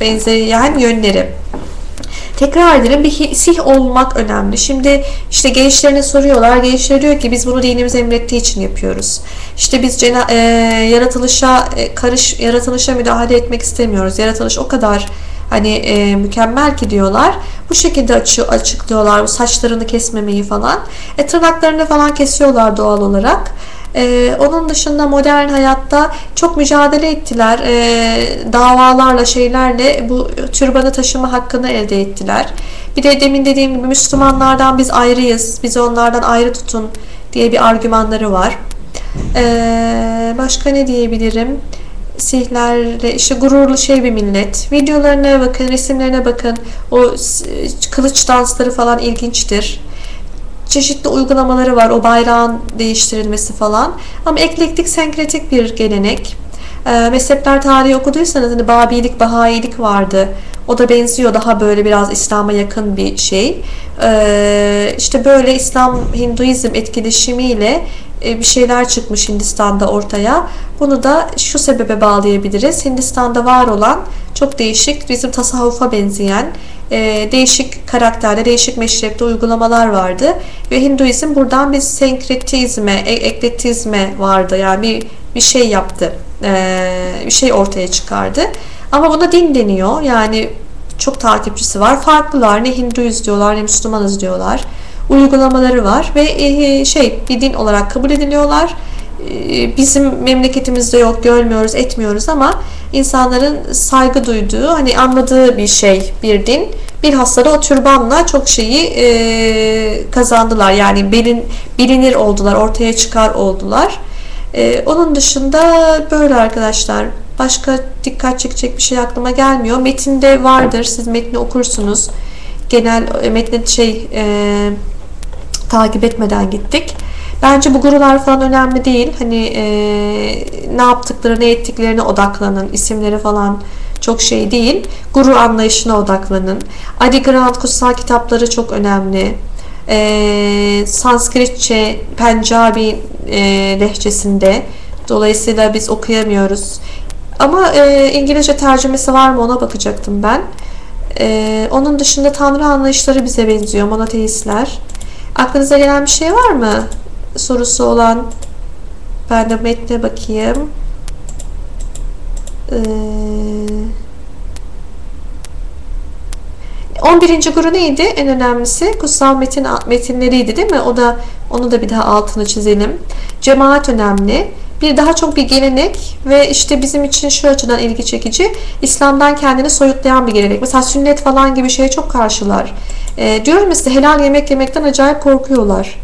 benzeyen yönleri. Tekrar edelim bir sih olmak önemli. Şimdi işte gençlerine soruyorlar. Gençler diyor ki biz bunu dinimiz emrettiği için yapıyoruz. İşte biz cena, e, yaratılışa e, karış yaratılışa müdahale etmek istemiyoruz. Yaratılış o kadar hani e, mükemmel ki diyorlar. Bu şekilde açı, açıklıyorlar bu saçlarını kesmemeyi falan. E, tırnaklarını falan kesiyorlar doğal olarak. Ee, onun dışında modern hayatta çok mücadele ettiler. Ee, davalarla, şeylerle bu türbanı taşıma hakkını elde ettiler. Bir de demin dediğim gibi Müslümanlardan biz ayrıyız, bizi onlardan ayrı tutun diye bir argümanları var. Ee, başka ne diyebilirim? Sihlerle işte gururlu şey bir millet. Videolarına bakın, resimlerine bakın. O kılıç dansları falan ilginçtir çeşitli uygulamaları var. O bayrağın değiştirilmesi falan. Ama eklektik, senkretik bir gelenek. E, mezhepler tarihi okuduysanız hani Babilik, Bahailik vardı. O da benziyor daha böyle biraz İslam'a yakın bir şey. E, işte böyle İslam Hinduizm etkileşimiyle bir şeyler çıkmış Hindistan'da ortaya. Bunu da şu sebebe bağlayabiliriz. Hindistan'da var olan çok değişik bizim tasavvufa benzeyen e, değişik karakterde, değişik meşrepte uygulamalar vardı. Ve Hinduizm buradan bir senkretizme, e, ekletizme vardı. Yani bir, bir şey yaptı. bir şey ortaya çıkardı. Ama buna din deniyor. Yani çok takipçisi var. Farklılar. Ne Hinduyuz diyorlar ne Müslümanız diyorlar uygulamaları var ve e, şey bir din olarak kabul ediliyorlar. E, bizim memleketimizde yok, görmüyoruz, etmiyoruz ama insanların saygı duyduğu, hani anladığı bir şey, bir din. Bilhassa da o türbanla çok şeyi e, kazandılar. Yani bilin, bilinir oldular, ortaya çıkar oldular. onun dışında böyle arkadaşlar. Başka dikkat çekecek bir şey aklıma gelmiyor. Metinde vardır. Siz metni okursunuz. Genel e, metni şey e, takip etmeden gittik. Bence bu gurular falan önemli değil. Hani e, ne yaptıkları, ne ettiklerine odaklanın. İsimleri falan çok şey değil. Guru anlayışına odaklanın. Adi Grant kutsal kitapları çok önemli. E, Sanskritçe, Pencabi e, lehçesinde. Dolayısıyla biz okuyamıyoruz. Ama e, İngilizce tercümesi var mı ona bakacaktım ben. E, onun dışında Tanrı anlayışları bize benziyor. Monoteistler. Aklınıza gelen bir şey var mı? Sorusu olan. Ben de metne bakayım. Ee, 11. guru neydi? En önemlisi kutsal metin metinleriydi değil mi? O da onu da bir daha altını çizelim. Cemaat önemli. Bir daha çok bir gelenek ve işte bizim için şu açıdan ilgi çekici. İslam'dan kendini soyutlayan bir gelenek. Mesela sünnet falan gibi şeye çok karşılar. E, diyorum ya helal yemek yemekten acayip korkuyorlar.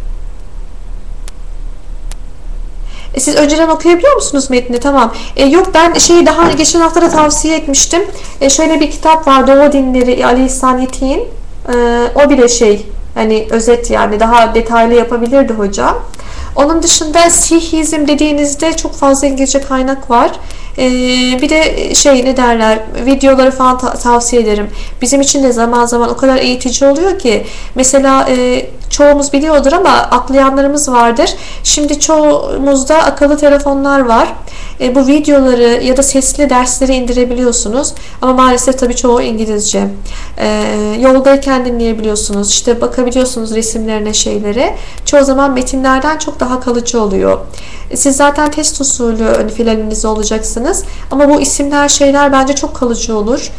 E, siz önceden okuyabiliyor musunuz metni? Tamam. E, yok ben şeyi daha geçen hafta da tavsiye etmiştim. E, şöyle bir kitap var. Doğu Dinleri Ali İhsan Yetik'in. E, o bile şey hani özet yani daha detaylı yapabilirdi hocam. Onun dışında Sihizm dediğinizde çok fazla İngilizce kaynak var. Ee, bir de şey ne derler videoları falan ta- tavsiye ederim. Bizim için de zaman zaman o kadar eğitici oluyor ki mesela e, çoğumuz biliyordur ama atlayanlarımız vardır. Şimdi çoğumuzda akıllı telefonlar var. E, bu videoları ya da sesli dersleri indirebiliyorsunuz. Ama maalesef tabii çoğu İngilizce. E, yoldayken dinleyebiliyorsunuz. İşte bakabiliyorsunuz resimlerine şeylere. Çoğu zaman metinlerden çok daha kalıcı oluyor. E, siz zaten test usulü filaninize olacaksınız. Ama bu isimler şeyler bence çok kalıcı olur.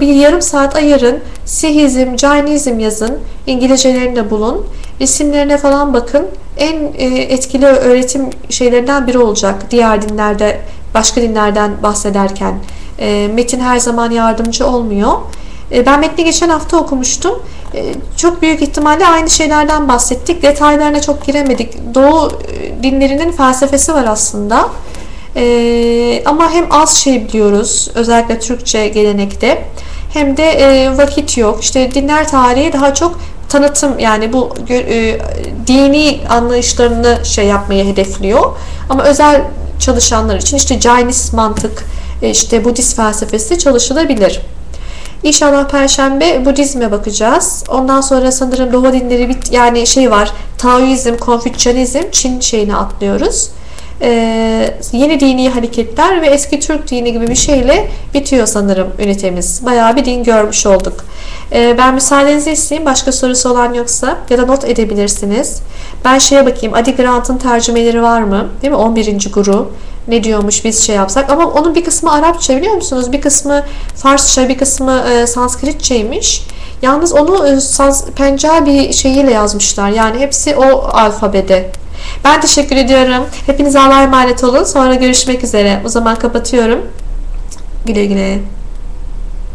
Bir yarım saat ayırın. Sihizm, Cainizm yazın. İngilizcelerini de bulun. Resimlerine falan bakın. En e, etkili öğretim şeylerinden biri olacak. Diğer dinlerde, başka dinlerden bahsederken. E, metin her zaman yardımcı olmuyor. E, ben metni geçen hafta okumuştum. Çok büyük ihtimalle aynı şeylerden bahsettik. Detaylarına çok giremedik. Doğu dinlerinin felsefesi var aslında. Ee, ama hem az şey biliyoruz özellikle Türkçe gelenekte hem de e, vakit yok. İşte dinler tarihi daha çok tanıtım yani bu e, dini anlayışlarını şey yapmayı hedefliyor. Ama özel çalışanlar için işte Chinese mantık, e, işte Budist felsefesi çalışılabilir. İnşallah Perşembe Budizm'e bakacağız. Ondan sonra sanırım Doğu dinleri bir yani şey var. Taoizm, Konfüçyanizm, Çin şeyini atlıyoruz e, yeni dini hareketler ve eski Türk dini gibi bir şeyle bitiyor sanırım ünitemiz. Bayağı bir din görmüş olduk. E, ben müsaadenizi isteyeyim. Başka sorusu olan yoksa ya da not edebilirsiniz. Ben şeye bakayım. Adi Grant'ın tercümeleri var mı? Değil mi? 11. guru ne diyormuş biz şey yapsak. Ama onun bir kısmı Arapça biliyor musunuz? Bir kısmı Farsça, bir kısmı e, Sanskritçeymiş. Yalnız onu e, Sans Pencabi şeyiyle yazmışlar. Yani hepsi o alfabede. Ben teşekkür ediyorum. Hepinize Allah'a emanet olun. Sonra görüşmek üzere. O zaman kapatıyorum. Güle güle.